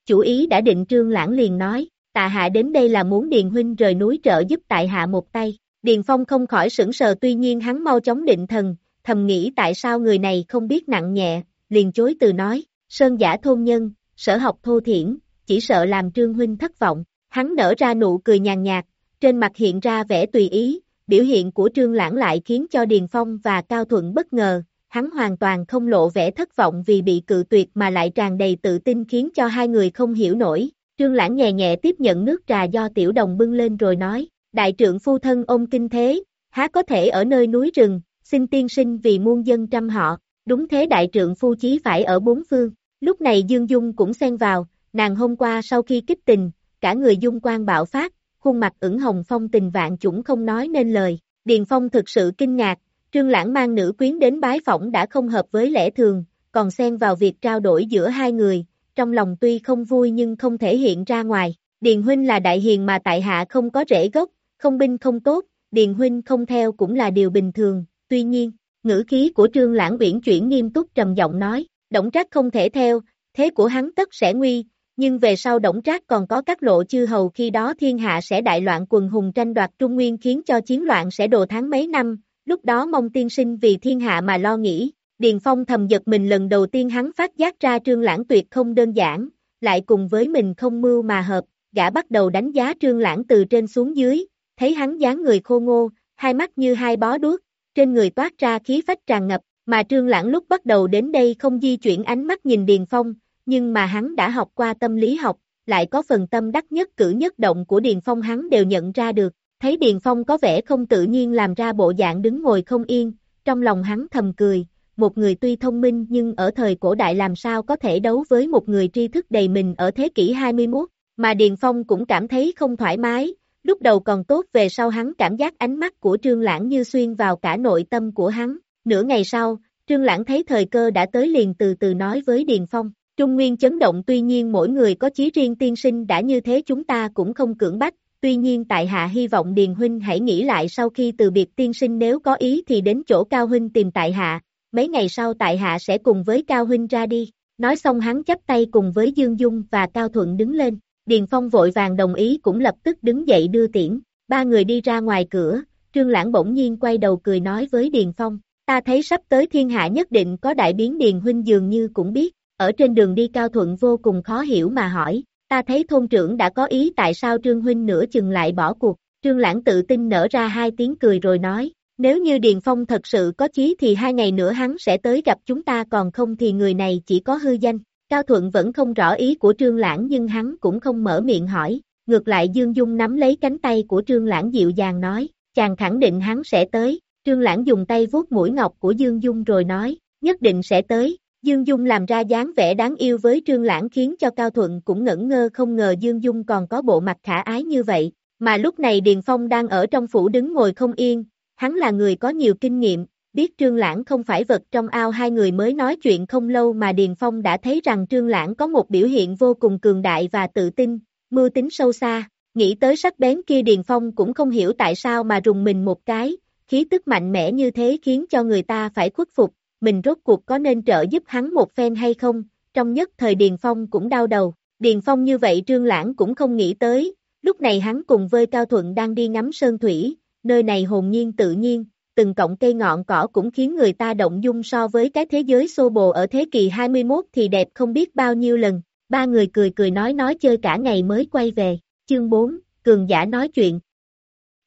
Chủ ý đã định Trương Lãng liền nói, tạ hạ đến đây là muốn Điền Huynh rời núi trợ giúp tại hạ một tay, Điền Phong không khỏi sững sờ tuy nhiên hắn mau chóng định thần, thầm nghĩ tại sao người này không biết nặng nhẹ, liền chối từ nói, sơn giả thôn nhân, sở học thô thiển, chỉ sợ làm Trương Huynh thất vọng, hắn nở ra nụ cười nhàn nhạt, trên mặt hiện ra vẻ tùy ý, biểu hiện của Trương Lãng lại khiến cho Điền Phong và Cao Thuận bất ngờ, hắn hoàn toàn không lộ vẻ thất vọng vì bị cự tuyệt mà lại tràn đầy tự tin khiến cho hai người không hiểu nổi, Trương Lãng nhẹ nhẹ tiếp nhận nước trà do tiểu đồng bưng lên rồi nói, đại trượng phu thân ôm kinh thế, há có thể ở nơi núi rừng, xin tiên sinh vì muôn dân trăm họ, đúng thế đại trượng phu chí phải ở bốn phương, lúc này Dương Dung cũng xen vào, nàng hôm qua sau khi kích tình, cả người Dung quan bạo phát, khuôn mặt ửng hồng phong tình vạn chủng không nói nên lời, Điền Phong thực sự kinh ngạc, Trương Lãng mang nữ quyến đến bái phỏng đã không hợp với lẽ thường, còn xen vào việc trao đổi giữa hai người, trong lòng tuy không vui nhưng không thể hiện ra ngoài, Điền Huynh là đại hiền mà tại hạ không có rễ gốc, không binh không tốt, Điền Huynh không theo cũng là điều bình thường, tuy nhiên, ngữ khí của Trương Lãng uyển chuyển nghiêm túc trầm giọng nói, Động Trác không thể theo, thế của hắn tất sẽ nguy, nhưng về sau đổng Trác còn có các lộ chư hầu khi đó thiên hạ sẽ đại loạn quần hùng tranh đoạt Trung Nguyên khiến cho chiến loạn sẽ đồ tháng mấy năm, lúc đó mong tiên sinh vì thiên hạ mà lo nghĩ. Điền Phong thầm giật mình lần đầu tiên hắn phát giác ra Trương Lãng tuyệt không đơn giản, lại cùng với mình không mưu mà hợp, gã bắt đầu đánh giá Trương Lãng từ trên xuống dưới, thấy hắn dáng người khô ngô, hai mắt như hai bó đuốc, trên người toát ra khí phách tràn ngập, mà Trương Lãng lúc bắt đầu đến đây không di chuyển ánh mắt nhìn Điền Phong, nhưng mà hắn đã học qua tâm lý học, lại có phần tâm đắc nhất cử nhất động của Điền Phong hắn đều nhận ra được, thấy Điền Phong có vẻ không tự nhiên làm ra bộ dạng đứng ngồi không yên, trong lòng hắn thầm cười, một người tuy thông minh nhưng ở thời cổ đại làm sao có thể đấu với một người tri thức đầy mình ở thế kỷ 21, mà Điền Phong cũng cảm thấy không thoải mái, lúc đầu còn tốt về sau hắn cảm giác ánh mắt của Trương Lãng như xuyên vào cả nội tâm của hắn, nửa ngày sau, Trương Lãng thấy thời cơ đã tới liền từ từ nói với Điền Phong, Trung Nguyên chấn động tuy nhiên mỗi người có chí riêng tiên sinh đã như thế chúng ta cũng không cưỡng bách, tuy nhiên tại hạ hy vọng Điền Huynh hãy nghĩ lại sau khi từ biệt tiên sinh nếu có ý thì đến chỗ Cao Huynh tìm tại hạ, mấy ngày sau tại hạ sẽ cùng với Cao Huynh ra đi, nói xong hắn chấp tay cùng với Dương Dung và Cao Thuận đứng lên, Điền Phong vội vàng đồng ý cũng lập tức đứng dậy đưa tiễn, ba người đi ra ngoài cửa, Trương Lãng bỗng nhiên quay đầu cười nói với Điền Phong, ta thấy sắp tới thiên hạ nhất định có đại biến Điền Huynh dường như cũng biết, ở trên đường đi Cao Thuận vô cùng khó hiểu mà hỏi, ta thấy thôn trưởng đã có ý tại sao Trương Huynh nửa chừng lại bỏ cuộc, Trương Lãng tự tin nở ra hai tiếng cười rồi nói, nếu như Điền Phong thật sự có chí thì hai ngày nữa hắn sẽ tới gặp chúng ta còn không thì người này chỉ có hư danh. Cao Thuận vẫn không rõ ý của Trương Lãng nhưng hắn cũng không mở miệng hỏi, ngược lại Dương Dung nắm lấy cánh tay của Trương Lãng dịu dàng nói, chàng khẳng định hắn sẽ tới, Trương Lãng dùng tay vuốt mũi ngọc của Dương Dung rồi nói, nhất định sẽ tới, Dương Dung làm ra dáng vẻ đáng yêu với Trương Lãng khiến cho Cao Thuận cũng ngẩn ngơ không ngờ Dương Dung còn có bộ mặt khả ái như vậy, mà lúc này Điền Phong đang ở trong phủ đứng ngồi không yên, hắn là người có nhiều kinh nghiệm, biết Trương Lãng không phải vật trong ao hai người mới nói chuyện không lâu mà Điền Phong đã thấy rằng Trương Lãng có một biểu hiện vô cùng cường đại và tự tin, mưu tính sâu xa, nghĩ tới sắc bén kia Điền Phong cũng không hiểu tại sao mà rùng mình một cái, khí tức mạnh mẽ như thế khiến cho người ta phải khuất phục, mình rốt cuộc có nên trợ giúp hắn một phen hay không, trong nhất thời Điền Phong cũng đau đầu, Điền Phong như vậy Trương Lãng cũng không nghĩ tới, lúc này hắn cùng với Cao Thuận đang đi ngắm sơn thủy, nơi này hồn nhiên tự nhiên, từng cọng cây ngọn cỏ cũng khiến người ta động dung so với cái thế giới xô bồ ở thế kỷ 21 thì đẹp không biết bao nhiêu lần, ba người cười cười nói nói chơi cả ngày mới quay về, chương 4, cường giả nói chuyện.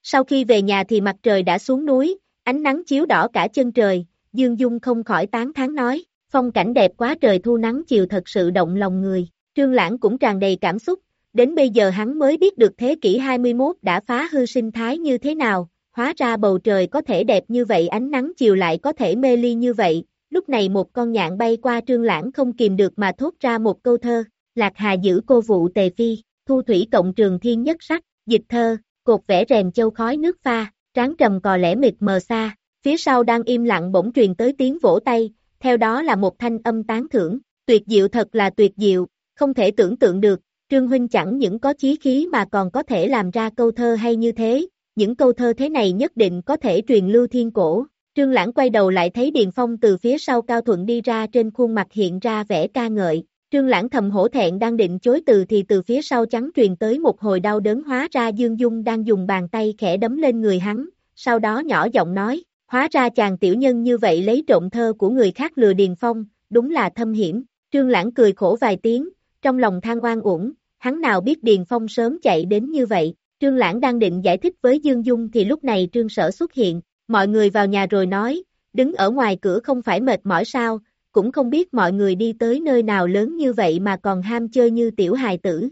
Sau khi về nhà thì mặt trời đã xuống núi, ánh nắng chiếu đỏ cả chân trời, Dương Dung không khỏi tán thán nói, phong cảnh đẹp quá trời thu nắng chiều thật sự động lòng người, trương lãng cũng tràn đầy cảm xúc, đến bây giờ hắn mới biết được thế kỷ 21 đã phá hư sinh thái như thế nào, hóa ra bầu trời có thể đẹp như vậy ánh nắng chiều lại có thể mê ly như vậy, lúc này một con nhạn bay qua trương lãng không kìm được mà thốt ra một câu thơ, lạc hà giữ cô vụ tề phi, thu thủy cộng trường thiên nhất sắc, dịch thơ, cột vẽ rèm châu khói nước pha, tráng trầm cò lẻ mịt mờ xa, phía sau đang im lặng bỗng truyền tới tiếng vỗ tay, theo đó là một thanh âm tán thưởng, tuyệt diệu thật là tuyệt diệu, không thể tưởng tượng được, Trương Huynh chẳng những có chí khí mà còn có thể làm ra câu thơ hay như thế, những câu thơ thế này nhất định có thể truyền lưu thiên cổ. Trương Lãng quay đầu lại thấy Điền Phong từ phía sau Cao Thuận đi ra trên khuôn mặt hiện ra vẻ ca ngợi, Trương Lãng thầm hổ thẹn đang định chối từ thì từ phía sau trắng truyền tới một hồi đau đớn hóa ra Dương Dung đang dùng bàn tay khẽ đấm lên người hắn, sau đó nhỏ giọng nói, hóa ra chàng tiểu nhân như vậy lấy trộm thơ của người khác lừa Điền Phong, đúng là thâm hiểm, Trương Lãng cười khổ vài tiếng, trong lòng than oan uổng, hắn nào biết Điền Phong sớm chạy đến như vậy, Trương Lãng đang định giải thích với Dương Dung thì lúc này Trương Sở xuất hiện, mọi người vào nhà rồi nói, đứng ở ngoài cửa không phải mệt mỏi sao, cũng không biết mọi người đi tới nơi nào lớn như vậy mà còn ham chơi như tiểu hài tử.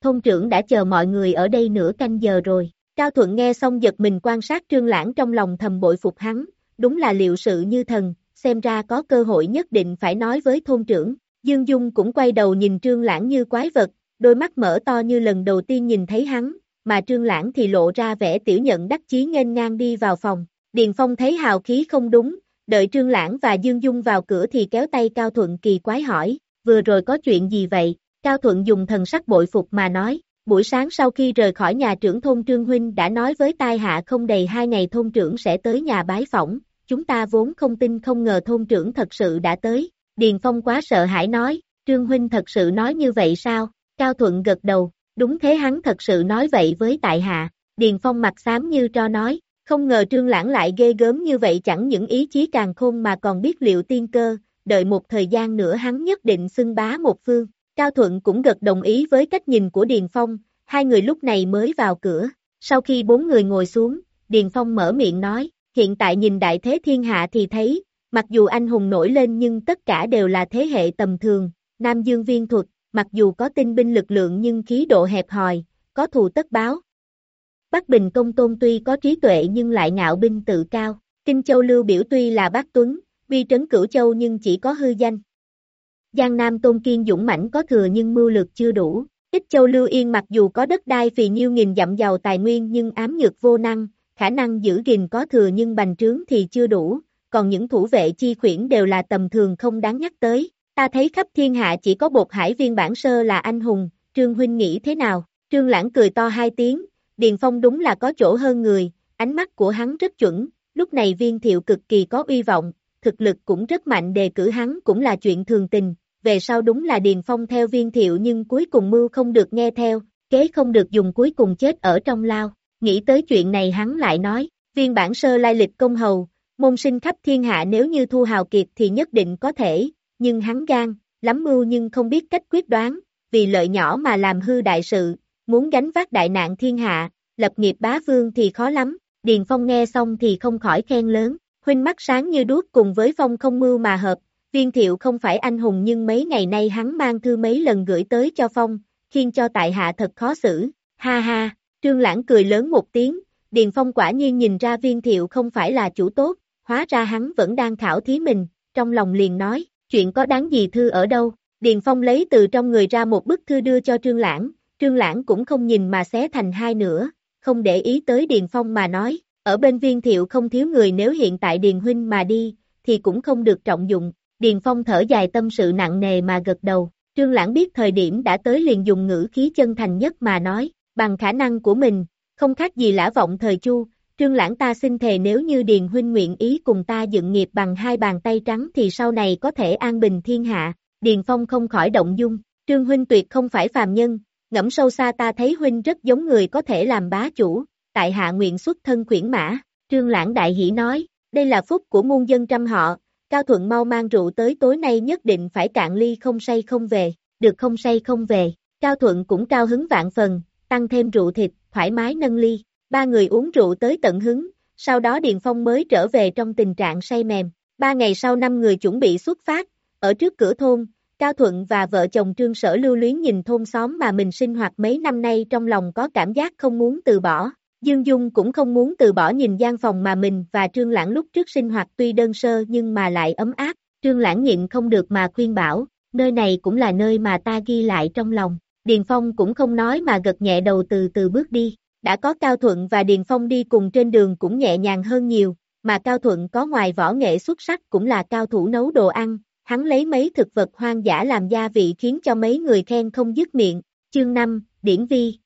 Thôn trưởng đã chờ mọi người ở đây nửa canh giờ rồi, Cao Thuận nghe xong giật mình quan sát Trương Lãng trong lòng thầm bội phục hắn, đúng là liệu sự như thần, xem ra có cơ hội nhất định phải nói với thôn trưởng. Dương Dung cũng quay đầu nhìn Trương Lãng như quái vật, đôi mắt mở to như lần đầu tiên nhìn thấy hắn, mà Trương Lãng thì lộ ra vẻ tiểu nhận đắc chí nghênh ngang đi vào phòng. Điền Phong thấy hào khí không đúng, đợi Trương Lãng và Dương Dung vào cửa thì kéo tay Cao Thuận kỳ quái hỏi, vừa rồi có chuyện gì vậy? Cao Thuận dùng thần sắc bội phục mà nói, buổi sáng sau khi rời khỏi nhà trưởng thôn Trương Huynh đã nói với tai hạ không đầy hai ngày thôn trưởng sẽ tới nhà bái phỏng, chúng ta vốn không tin không ngờ thôn trưởng thật sự đã tới. Điền Phong quá sợ hãi nói, Trương Huynh thật sự nói như vậy sao? Cao Thuận gật đầu, đúng thế hắn thật sự nói vậy với tại hạ. Điền Phong mặt xám như cho nói, không ngờ Trương Lãng lại ghê gớm như vậy chẳng những ý chí càng khôn mà còn biết liệu tiên cơ, đợi một thời gian nữa hắn nhất định xưng bá một phương. Cao Thuận cũng gật đồng ý với cách nhìn của Điền Phong, hai người lúc này mới vào cửa. Sau khi bốn người ngồi xuống, Điền Phong mở miệng nói, hiện tại nhìn đại thế thiên hạ thì thấy, mặc dù anh hùng nổi lên nhưng tất cả đều là thế hệ tầm thường, Nam Dương viên thuật, mặc dù có tinh binh lực lượng nhưng khí độ hẹp hòi, có thù tất báo. Bắc Bình Công Tôn tuy có trí tuệ nhưng lại ngạo binh tự cao, Kinh Châu Lưu biểu tuy là bác tuấn, bi trấn cửu châu nhưng chỉ có hư danh. Giang Nam Tôn Kiên dũng mãnh có thừa nhưng mưu lược chưa đủ, Ích Châu Lưu Yên mặc dù có đất đai vì nhiêu nghìn dặm giàu tài nguyên nhưng ám nhược vô năng, khả năng giữ gìn có thừa nhưng bành trướng thì chưa đủ, còn những thủ vệ chi khuyển đều là tầm thường không đáng nhắc tới. Ta thấy khắp thiên hạ chỉ có bột hải viên bản sơ là anh hùng, Trương Huynh nghĩ thế nào? Trương Lãng cười to hai tiếng, Điền Phong đúng là có chỗ hơn người, ánh mắt của hắn rất chuẩn, lúc này viên thiệu cực kỳ có uy vọng, thực lực cũng rất mạnh đề cử hắn cũng là chuyện thường tình, về sau đúng là Điền Phong theo viên thiệu nhưng cuối cùng mưu không được nghe theo, kế không được dùng cuối cùng chết ở trong lao, nghĩ tới chuyện này hắn lại nói, viên bản sơ lai lịch công hầu, môn sinh khắp thiên hạ nếu như thu hào kiệt thì nhất định có thể, nhưng hắn gan, lắm mưu nhưng không biết cách quyết đoán, vì lợi nhỏ mà làm hư đại sự, muốn gánh vác đại nạn thiên hạ, lập nghiệp bá vương thì khó lắm, Điền Phong nghe xong thì không khỏi khen lớn, huynh mắt sáng như đuốc cùng với Phong không mưu mà hợp, viên thiệu không phải anh hùng nhưng mấy ngày nay hắn mang thư mấy lần gửi tới cho Phong, khiến cho tại hạ thật khó xử, ha ha, trương lãng cười lớn một tiếng, Điền Phong quả nhiên nhìn ra viên thiệu không phải là chủ tốt, hóa ra hắn vẫn đang khảo thí mình, trong lòng liền nói, chuyện có đáng gì thư ở đâu, Điền Phong lấy từ trong người ra một bức thư đưa cho Trương Lãng, Trương Lãng cũng không nhìn mà xé thành hai nửa, không để ý tới Điền Phong mà nói, ở bên viên thiệu không thiếu người nếu hiện tại Điền Huynh mà đi, thì cũng không được trọng dụng, Điền Phong thở dài tâm sự nặng nề mà gật đầu, Trương Lãng biết thời điểm đã tới liền dùng ngữ khí chân thành nhất mà nói, bằng khả năng của mình, không khác gì lã vọng thời chu, Trương Lãng ta xin thề nếu như Điền Huynh nguyện ý cùng ta dựng nghiệp bằng hai bàn tay trắng thì sau này có thể an bình thiên hạ, Điền Phong không khỏi động dung, Trương Huynh tuyệt không phải phàm nhân, ngẫm sâu xa ta thấy Huynh rất giống người có thể làm bá chủ, tại hạ nguyện xuất thân quyển mã, Trương Lãng đại hỷ nói, đây là phúc của muôn dân trăm họ, Cao Thuận mau mang rượu tới tối nay nhất định phải cạn ly không say không về, được không say không về, Cao Thuận cũng cao hứng vạn phần, tăng thêm rượu thịt, thoải mái nâng ly, ba người uống rượu tới tận hứng, sau đó Điền Phong mới trở về trong tình trạng say mềm, Ba ngày sau năm người chuẩn bị xuất phát, ở trước cửa thôn, Cao Thuận và vợ chồng Trương Sở lưu luyến nhìn thôn xóm mà mình sinh hoạt mấy năm nay trong lòng có cảm giác không muốn từ bỏ. Dương Dung cũng không muốn từ bỏ nhìn gian phòng mà mình và Trương Lãng lúc trước sinh hoạt tuy đơn sơ nhưng mà lại ấm áp. Trương Lãng nhịn không được mà khuyên bảo, nơi này cũng là nơi mà ta ghi lại trong lòng. Điền Phong cũng không nói mà gật nhẹ đầu từ từ bước đi. Đã có Cao Thuận và Điền Phong đi cùng trên đường cũng nhẹ nhàng hơn nhiều, mà Cao Thuận có ngoài võ nghệ xuất sắc cũng là cao thủ nấu đồ ăn, hắn lấy mấy thực vật hoang dã làm gia vị khiến cho mấy người khen không dứt miệng. Chương 5, Điển Vi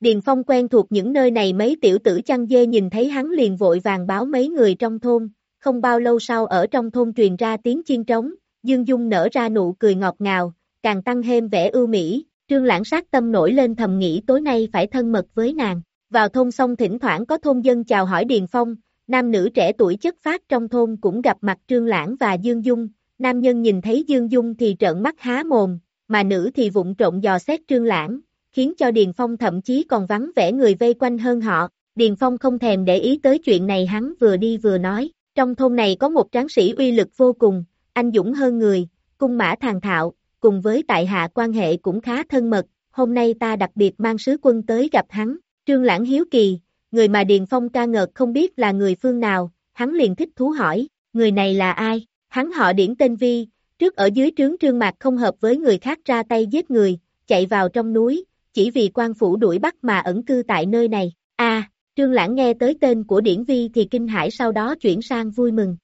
Điền Phong quen thuộc những nơi này mấy tiểu tử chăn dê nhìn thấy hắn liền vội vàng báo mấy người trong thôn, không bao lâu sau ở trong thôn truyền ra tiếng chiên trống, Dương Dung nở ra nụ cười ngọt ngào, càng tăng thêm vẻ ưu mỹ, trương lãng sát tâm nổi lên thầm nghĩ tối nay phải thân mật với nàng. Vào thôn xong thỉnh thoảng có thôn dân chào hỏi Điền Phong, nam nữ trẻ tuổi chất phát trong thôn cũng gặp mặt trương lãng và Dương Dung, nam nhân nhìn thấy Dương Dung thì trợn mắt há mồm, mà nữ thì vụng trộn dò xét trương lãng, khiến cho Điền Phong thậm chí còn vắng vẻ người vây quanh hơn họ. Điền Phong không thèm để ý tới chuyện này hắn vừa đi vừa nói, trong thôn này có một tráng sĩ uy lực vô cùng, anh dũng hơn người, cung mã thàng thạo, cùng với tại hạ quan hệ cũng khá thân mật, hôm nay ta đặc biệt mang sứ quân tới gặp hắn, trương lãng hiếu kỳ, người mà Điền Phong ca ngợt không biết là người phương nào, hắn liền thích thú hỏi, người này là ai, hắn họ điển tên Vi, trước ở dưới trướng trương mạc không hợp với người khác ra tay giết người, chạy vào trong núi, chỉ vì quan phủ đuổi bắt mà ẩn cư tại nơi này. A, Trương Lãng nghe tới tên của Điển Vi thì kinh hãi sau đó chuyển sang vui mừng.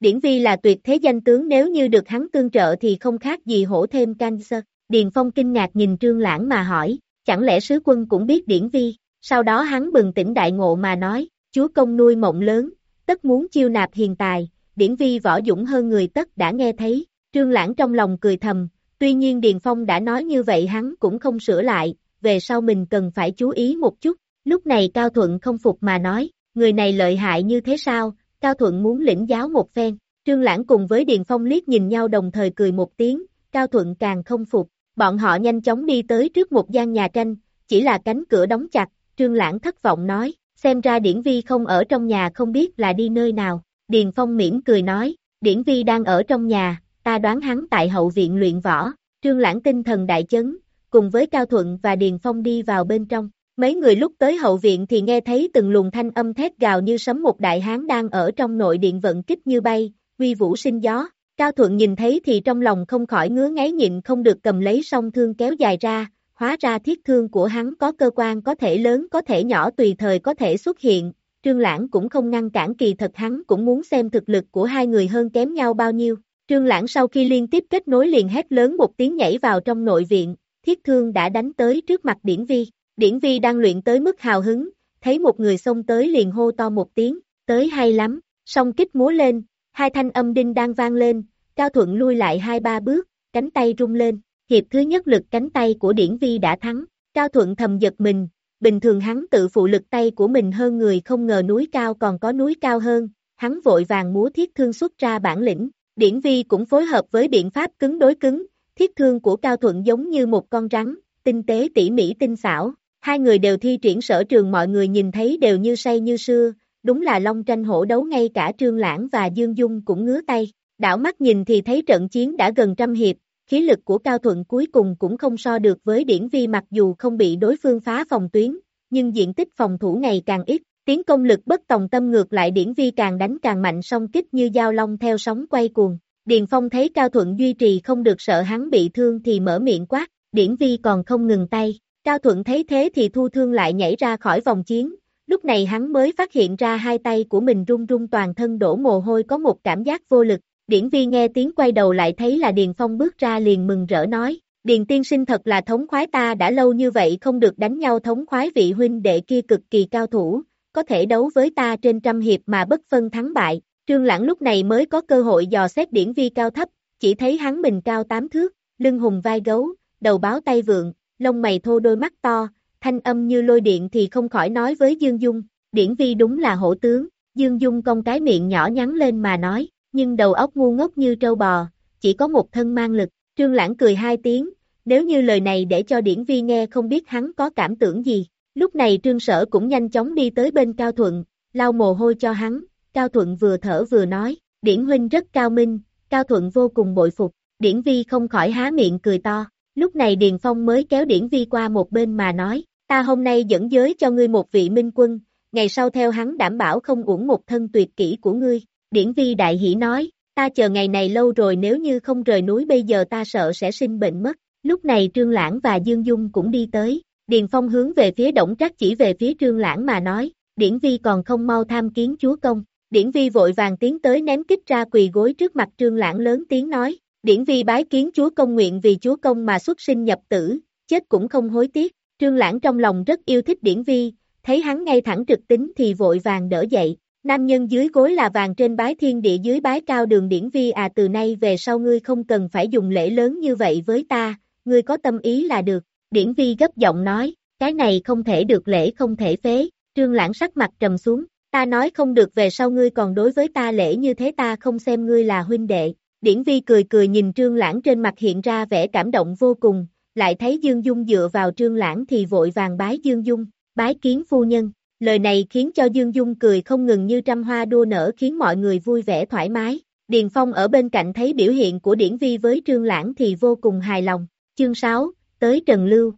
Điển Vi là tuyệt thế danh tướng nếu như được hắn tương trợ thì không khác gì hổ thêm cancer. Điền Phong kinh ngạc nhìn Trương Lãng mà hỏi, chẳng lẽ sứ quân cũng biết Điển Vi, sau đó hắn bừng tỉnh đại ngộ mà nói, chúa công nuôi mộng lớn, tất muốn chiêu nạp hiền tài, Điển Vi võ dũng hơn người tất đã nghe thấy, Trương Lãng trong lòng cười thầm, Tuy nhiên Điền Phong đã nói như vậy hắn cũng không sửa lại, về sau mình cần phải chú ý một chút. Lúc này Cao Thuận không phục mà nói, người này lợi hại như thế sao, Cao Thuận muốn lĩnh giáo một phen. Trương Lãng cùng với Điền Phong liếc nhìn nhau đồng thời cười một tiếng, Cao Thuận càng không phục. Bọn họ nhanh chóng đi tới trước một gian nhà tranh, chỉ là cánh cửa đóng chặt, Trương Lãng thất vọng nói, xem ra Điển Vi không ở trong nhà không biết là đi nơi nào. Điền Phong mỉm cười nói, Điển Vi đang ở trong nhà, ta đoán hắn tại hậu viện luyện võ, trương lãng tinh thần đại chấn, cùng với Cao Thuận và Điền Phong đi vào bên trong. Mấy người lúc tới hậu viện thì nghe thấy từng luồng thanh âm thét gào như sấm một đại hán đang ở trong nội điện vận kích như bay, uy vũ sinh gió. Cao Thuận nhìn thấy thì trong lòng không khỏi ngứa ngáy nhịn không được cầm lấy song thương kéo dài ra, hóa ra thiết thương của hắn có cơ quan có thể lớn có thể nhỏ tùy thời có thể xuất hiện, Trương Lãng cũng không ngăn cản kỳ thật hắn cũng muốn xem thực lực của hai người hơn kém nhau bao nhiêu. Trương Lãng sau khi liên tiếp kết nối liền hét lớn một tiếng nhảy vào trong nội viện, thiết thương đã đánh tới trước mặt Điển Vi. Điển Vi đang luyện tới mức hào hứng, thấy một người xông tới liền hô to một tiếng, tới hay lắm, song kích múa lên, hai thanh âm đinh đang vang lên, Cao Thuận lui lại hai ba bước, cánh tay rung lên, hiệp thứ nhất lực cánh tay của Điển Vi đã thắng, Cao Thuận thầm giật mình, bình thường hắn tự phụ lực tay của mình hơn người không ngờ núi cao còn có núi cao hơn, hắn vội vàng múa thiết thương xuất ra bản lĩnh, Điển Vi cũng phối hợp với biện pháp cứng đối cứng, thiết thương của Cao Thuận giống như một con rắn, tinh tế tỉ mỉ tinh xảo. Hai người đều thi triển sở trường mọi người nhìn thấy đều như say như xưa, đúng là long tranh hổ đấu ngay cả Trương Lãng và Dương Dung cũng ngứa tay. Đảo mắt nhìn thì thấy trận chiến đã gần trăm hiệp, khí lực của Cao Thuận cuối cùng cũng không so được với Điển Vi mặc dù không bị đối phương phá phòng tuyến, nhưng diện tích phòng thủ ngày càng ít, Tiến công lực bất tòng tâm ngược lại điển vi càng đánh càng mạnh song kích như dao long theo sóng quay cuồng. Điền Phong thấy Cao Thuận duy trì không được sợ hắn bị thương thì mở miệng quát, điển vi còn không ngừng tay. Cao Thuận thấy thế thì thu thương lại nhảy ra khỏi vòng chiến, lúc này hắn mới phát hiện ra hai tay của mình run run toàn thân đổ mồ hôi có một cảm giác vô lực. Điển vi nghe tiếng quay đầu lại thấy là Điền Phong bước ra liền mừng rỡ nói, Điền tiên sinh thật là thống khoái ta đã lâu như vậy không được đánh nhau thống khoái vị huynh đệ kia cực kỳ cao thủ, có thể đấu với ta trên trăm hiệp mà bất phân thắng bại, trương lãng lúc này mới có cơ hội dò xét điển vi cao thấp, chỉ thấy hắn mình cao tám thước, lưng hùng vai gấu, đầu báo tay vượng, lông mày thô đôi mắt to, thanh âm như lôi điện thì không khỏi nói với Dương Dung, điển vi đúng là hổ tướng, Dương Dung cong cái miệng nhỏ nhắn lên mà nói, nhưng đầu óc ngu ngốc như trâu bò, chỉ có một thân mang lực, trương lãng cười hai tiếng, nếu như lời này để cho điển vi nghe không biết hắn có cảm tưởng gì, Lúc này trương sở cũng nhanh chóng đi tới bên Cao Thuận, lau mồ hôi cho hắn, Cao Thuận vừa thở vừa nói, Điển huynh rất cao minh, Cao Thuận vô cùng bội phục, Điển Vi không khỏi há miệng cười to, lúc này Điền Phong mới kéo Điển Vi qua một bên mà nói, ta hôm nay dẫn giới cho ngươi một vị minh quân, ngày sau theo hắn đảm bảo không uổng một thân tuyệt kỹ của ngươi, Điển Vi đại hỷ nói, ta chờ ngày này lâu rồi nếu như không rời núi bây giờ ta sợ sẽ sinh bệnh mất, lúc này Trương Lãng và Dương Dung cũng đi tới, Điền Phong hướng về phía Động Trác chỉ về phía Trương Lãng mà nói, Điển Vi còn không mau tham kiến chúa công, Điển Vi vội vàng tiến tới ném kích ra quỳ gối trước mặt Trương Lãng lớn tiếng nói, Điển Vi bái kiến chúa công nguyện vì chúa công mà xuất sinh nhập tử, chết cũng không hối tiếc, Trương Lãng trong lòng rất yêu thích Điển Vi, thấy hắn ngay thẳng trực tính thì vội vàng đỡ dậy, nam nhân dưới gối là vàng trên bái thiên địa dưới bái cao đường Điển Vi à từ nay về sau ngươi không cần phải dùng lễ lớn như vậy với ta, ngươi có tâm ý là được, Điển Vi gấp giọng nói, cái này không thể được lễ không thể phế, Trương Lãng sắc mặt trầm xuống, Ta nói không được về sau ngươi còn đối với ta lễ như thế ta không xem ngươi là huynh đệ. Điển Vi cười cười nhìn Trương Lãng trên mặt hiện ra vẻ cảm động vô cùng, lại thấy Dương Dung dựa vào Trương Lãng thì vội vàng bái Dương Dung, bái kiến phu nhân. Lời này khiến cho Dương Dung cười không ngừng như trăm hoa đua nở khiến mọi người vui vẻ thoải mái. Điền Phong ở bên cạnh thấy biểu hiện của Điển Vi với Trương Lãng thì vô cùng hài lòng. Chương 6, tới Trần Lưu.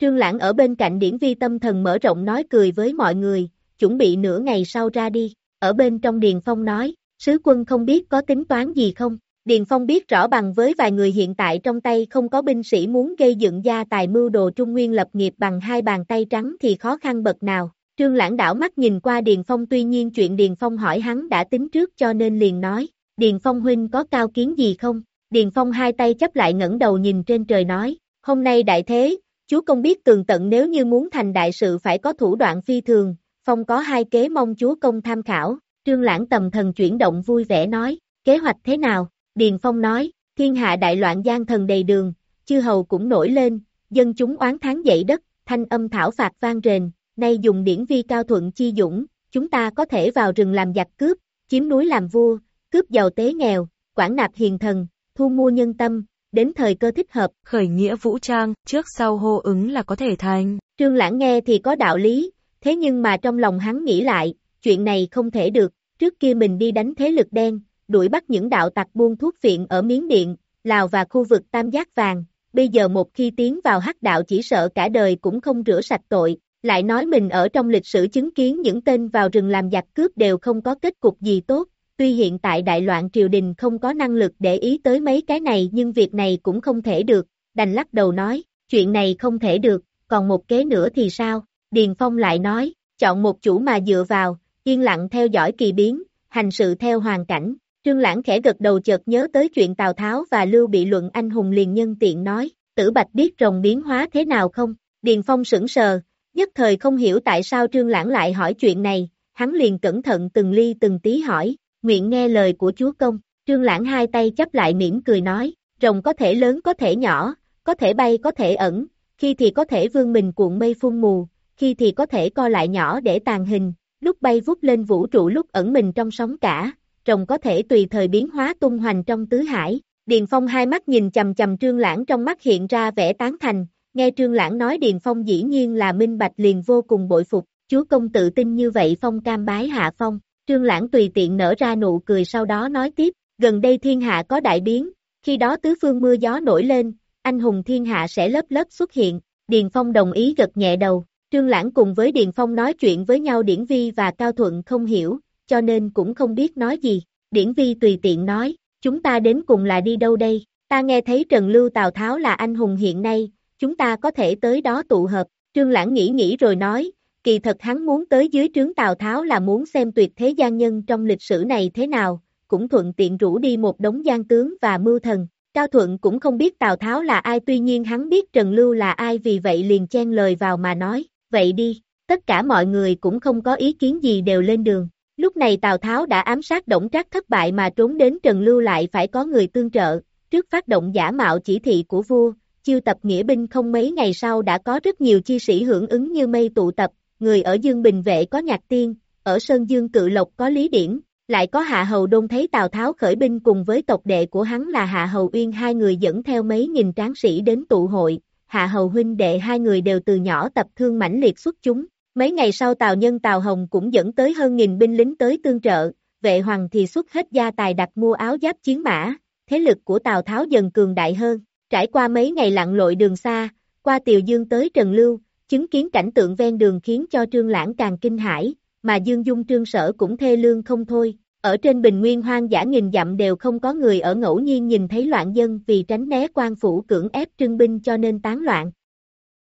Trương Lãng ở bên cạnh Điển Vi tâm thần mở rộng nói cười với mọi người, chuẩn bị nửa ngày sau ra đi, ở bên trong Điền Phong nói, sứ quân không biết có tính toán gì không, Điền Phong biết rõ bằng với vài người hiện tại trong tay không có binh sĩ muốn gây dựng gia tài mưu đồ trung nguyên lập nghiệp bằng hai bàn tay trắng thì khó khăn bậc nào. Trương Lãng đảo mắt nhìn qua Điền Phong tuy nhiên chuyện Điền Phong hỏi hắn đã tính trước cho nên liền nói, Điền Phong huynh có cao kiến gì không? Điền Phong hai tay chấp lại ngẩng đầu nhìn trên trời nói, hôm nay đại thế, chúa công biết tường tận nếu như muốn thành đại sự phải có thủ đoạn phi thường, Phong có hai kế mong chúa công tham khảo, trương lãng tầm thần chuyển động vui vẻ nói, kế hoạch thế nào, Điền Phong nói, thiên hạ đại loạn gian thần đầy đường, chư hầu cũng nổi lên, dân chúng oán tháng dậy đất, thanh âm thảo phạt vang rền, nay dùng điển vi cao thuận chi dũng, chúng ta có thể vào rừng làm giặc cướp, chiếm núi làm vua, cướp giàu tế nghèo, quản nạp hiền thần, thu mua nhân tâm, đến thời cơ thích hợp. Khởi nghĩa vũ trang, trước sau hô ứng là có thể thành. Trương Lãng nghe thì có đạo lý, Thế nhưng mà trong lòng hắn nghĩ lại, chuyện này không thể được, trước kia mình đi đánh thế lực đen, đuổi bắt những đạo tặc buôn thuốc phiện ở Miến Điện, Lào và khu vực Tam Giác Vàng, bây giờ một khi tiến vào hắc đạo chỉ sợ cả đời cũng không rửa sạch tội, lại nói mình ở trong lịch sử chứng kiến những tên vào rừng làm giặc cướp đều không có kết cục gì tốt, tuy hiện tại đại loạn triều đình không có năng lực để ý tới mấy cái này nhưng việc này cũng không thể được, đành lắc đầu nói, chuyện này không thể được, còn một kế nữa thì sao? Điền Phong lại nói, chọn một chủ mà dựa vào, yên lặng theo dõi kỳ biến, hành sự theo hoàn cảnh. Trương Lãng khẽ gật đầu chợt nhớ tới chuyện Tào Tháo và Lưu bị luận anh hùng liền nhân tiện nói, tử bạch biết rồng biến hóa thế nào không? Điền Phong sững sờ, nhất thời không hiểu tại sao Trương Lãng lại hỏi chuyện này, hắn liền cẩn thận từng ly từng tí hỏi, nguyện nghe lời của chúa công. Trương Lãng hai tay chấp lại mỉm cười nói, rồng có thể lớn có thể nhỏ, có thể bay có thể ẩn, khi thì có thể vương mình cuộn mây phun mù, khi thì có thể co lại nhỏ để tàn hình, lúc bay vút lên vũ trụ lúc ẩn mình trong sóng cả, rồng có thể tùy thời biến hóa tung hoành trong tứ hải. Điền Phong hai mắt nhìn chầm chầm Trương Lãng trong mắt hiện ra vẻ tán thành, nghe Trương Lãng nói Điền Phong dĩ nhiên là minh bạch liền vô cùng bội phục, chúa công tự tin như vậy Phong cam bái hạ Phong. Trương Lãng tùy tiện nở ra nụ cười sau đó nói tiếp, gần đây thiên hạ có đại biến, khi đó tứ phương mưa gió nổi lên, anh hùng thiên hạ sẽ lớp lớp xuất hiện, Điền Phong đồng ý gật nhẹ đầu, Trương Lãng cùng với Điền Phong nói chuyện với nhau Điển Vi và Cao Thuận không hiểu, cho nên cũng không biết nói gì. Điển Vi tùy tiện nói, chúng ta đến cùng là đi đâu đây? Ta nghe thấy Trần Lưu Tào Tháo là anh hùng hiện nay, chúng ta có thể tới đó tụ hợp. Trương Lãng nghĩ nghĩ rồi nói, kỳ thật hắn muốn tới dưới trướng Tào Tháo là muốn xem tuyệt thế gian nhân trong lịch sử này thế nào, cũng thuận tiện rủ đi một đống gian tướng và mưu thần. Cao Thuận cũng không biết Tào Tháo là ai tuy nhiên hắn biết Trần Lưu là ai vì vậy liền chen lời vào mà nói, vậy đi, tất cả mọi người cũng không có ý kiến gì đều lên đường. Lúc này Tào Tháo đã ám sát Đổng Trác thất bại mà trốn đến Trần Lưu lại phải có người tương trợ, trước phát động giả mạo chỉ thị của vua, chiêu tập nghĩa binh không mấy ngày sau đã có rất nhiều chi sĩ hưởng ứng như mây tụ tập, người ở Dương Bình Vệ có Nhạc Tiên, ở Sơn Dương Cự Lộc có Lý Điển, lại có Hạ Hầu Đôn thấy Tào Tháo khởi binh cùng với tộc đệ của hắn là Hạ Hầu Uyên hai người dẫn theo mấy nghìn tráng sĩ đến tụ hội, Hạ Hầu huynh đệ hai người đều từ nhỏ tập thương mãnh liệt xuất chúng. Mấy ngày sau Tào Nhân Tào Hồng cũng dẫn tới hơn nghìn binh lính tới tương trợ, vệ hoàng thì xuất hết gia tài đặt mua áo giáp chiến mã, thế lực của Tào Tháo dần cường đại hơn, trải qua mấy ngày lặn lội đường xa, qua Tiều Dương tới Trần Lưu, chứng kiến cảnh tượng ven đường khiến cho Trương Lãng càng kinh hãi, mà Dương Dung Trương Sở cũng thê lương không thôi. Ở trên bình nguyên hoang dã nghìn dặm đều không có người ở ngẫu nhiên nhìn thấy loạn dân vì tránh né quan phủ cưỡng ép trưng binh cho nên tán loạn.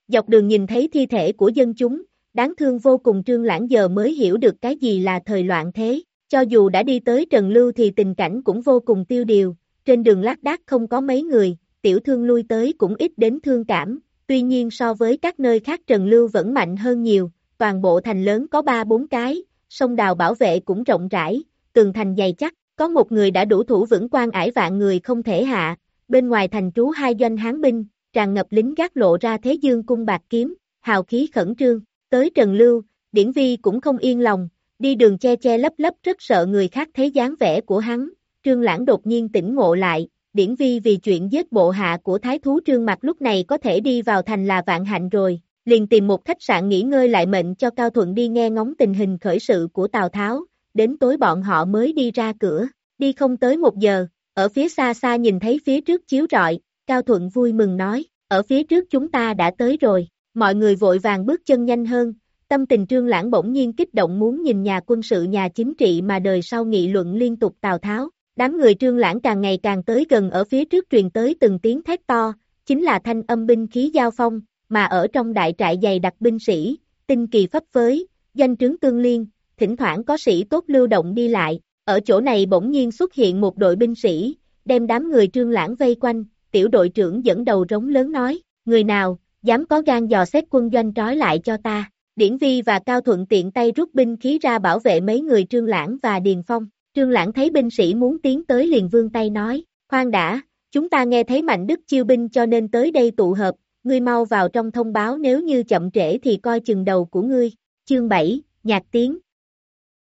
Dọc đường nhìn thấy thi thể của dân chúng, đáng thương vô cùng trương lãng giờ mới hiểu được cái gì là thời loạn thế. Cho dù đã đi tới Trần Lưu thì tình cảnh cũng vô cùng tiêu điều, trên đường lác đác không có mấy người, tiểu thương lui tới cũng ít đến thương cảm, tuy nhiên so với các nơi khác Trần Lưu vẫn mạnh hơn nhiều, toàn bộ thành lớn có 3-4 cái, sông đào bảo vệ cũng rộng rãi, tường thành dày chắc, có một người đã đủ thủ vững quan ải vạn người không thể hạ, bên ngoài thành trú hai doanh hán binh, tràn ngập lính gác lộ ra thế dương cung bạc kiếm, hào khí khẩn trương, tới Trần Lưu, Điển Vi cũng không yên lòng, đi đường che che lấp lấp rất sợ người khác thấy dáng vẻ của hắn, Trương Lãng đột nhiên tỉnh ngộ lại, Điển Vi vì chuyện giết bộ hạ của thái thú Trương Mặt lúc này có thể đi vào thành là vạn hạnh rồi, liền tìm một khách sạn nghỉ ngơi lại mệnh cho Cao Thuận đi nghe ngóng tình hình khởi sự của Tào Tháo, đến tối bọn họ mới đi ra cửa, đi không tới một giờ, ở phía xa xa nhìn thấy phía trước chiếu rọi, Cao Thuận vui mừng nói, ở phía trước chúng ta đã tới rồi, mọi người vội vàng bước chân nhanh hơn, tâm tình trương lãng bỗng nhiên kích động muốn nhìn nhà quân sự nhà chính trị mà đời sau nghị luận liên tục Tào Tháo, đám người trương lãng càng ngày càng tới gần ở phía trước truyền tới từng tiếng thét to, chính là thanh âm binh khí giao phong, mà ở trong đại trại dày đặc binh sĩ, tinh kỳ pháp phới, danh trướng tương liên, thỉnh thoảng có sĩ tốt lưu động đi lại, ở chỗ này bỗng nhiên xuất hiện một đội binh sĩ, đem đám người trương lãng vây quanh, tiểu đội trưởng dẫn đầu rống lớn nói, người nào, dám có gan dò xét quân doanh trói lại cho ta. Điển Vi và Cao Thuận tiện tay rút binh khí ra bảo vệ mấy người Trương Lãng và Điền Phong. Trương Lãng thấy binh sĩ muốn tiến tới liền vương tay nói, khoan đã, chúng ta nghe thấy Mạnh Đức chiêu binh cho nên tới đây tụ hợp, ngươi mau vào trong thông báo nếu như chậm trễ thì coi chừng đầu của ngươi. Chương 7, Nhạc Tiếng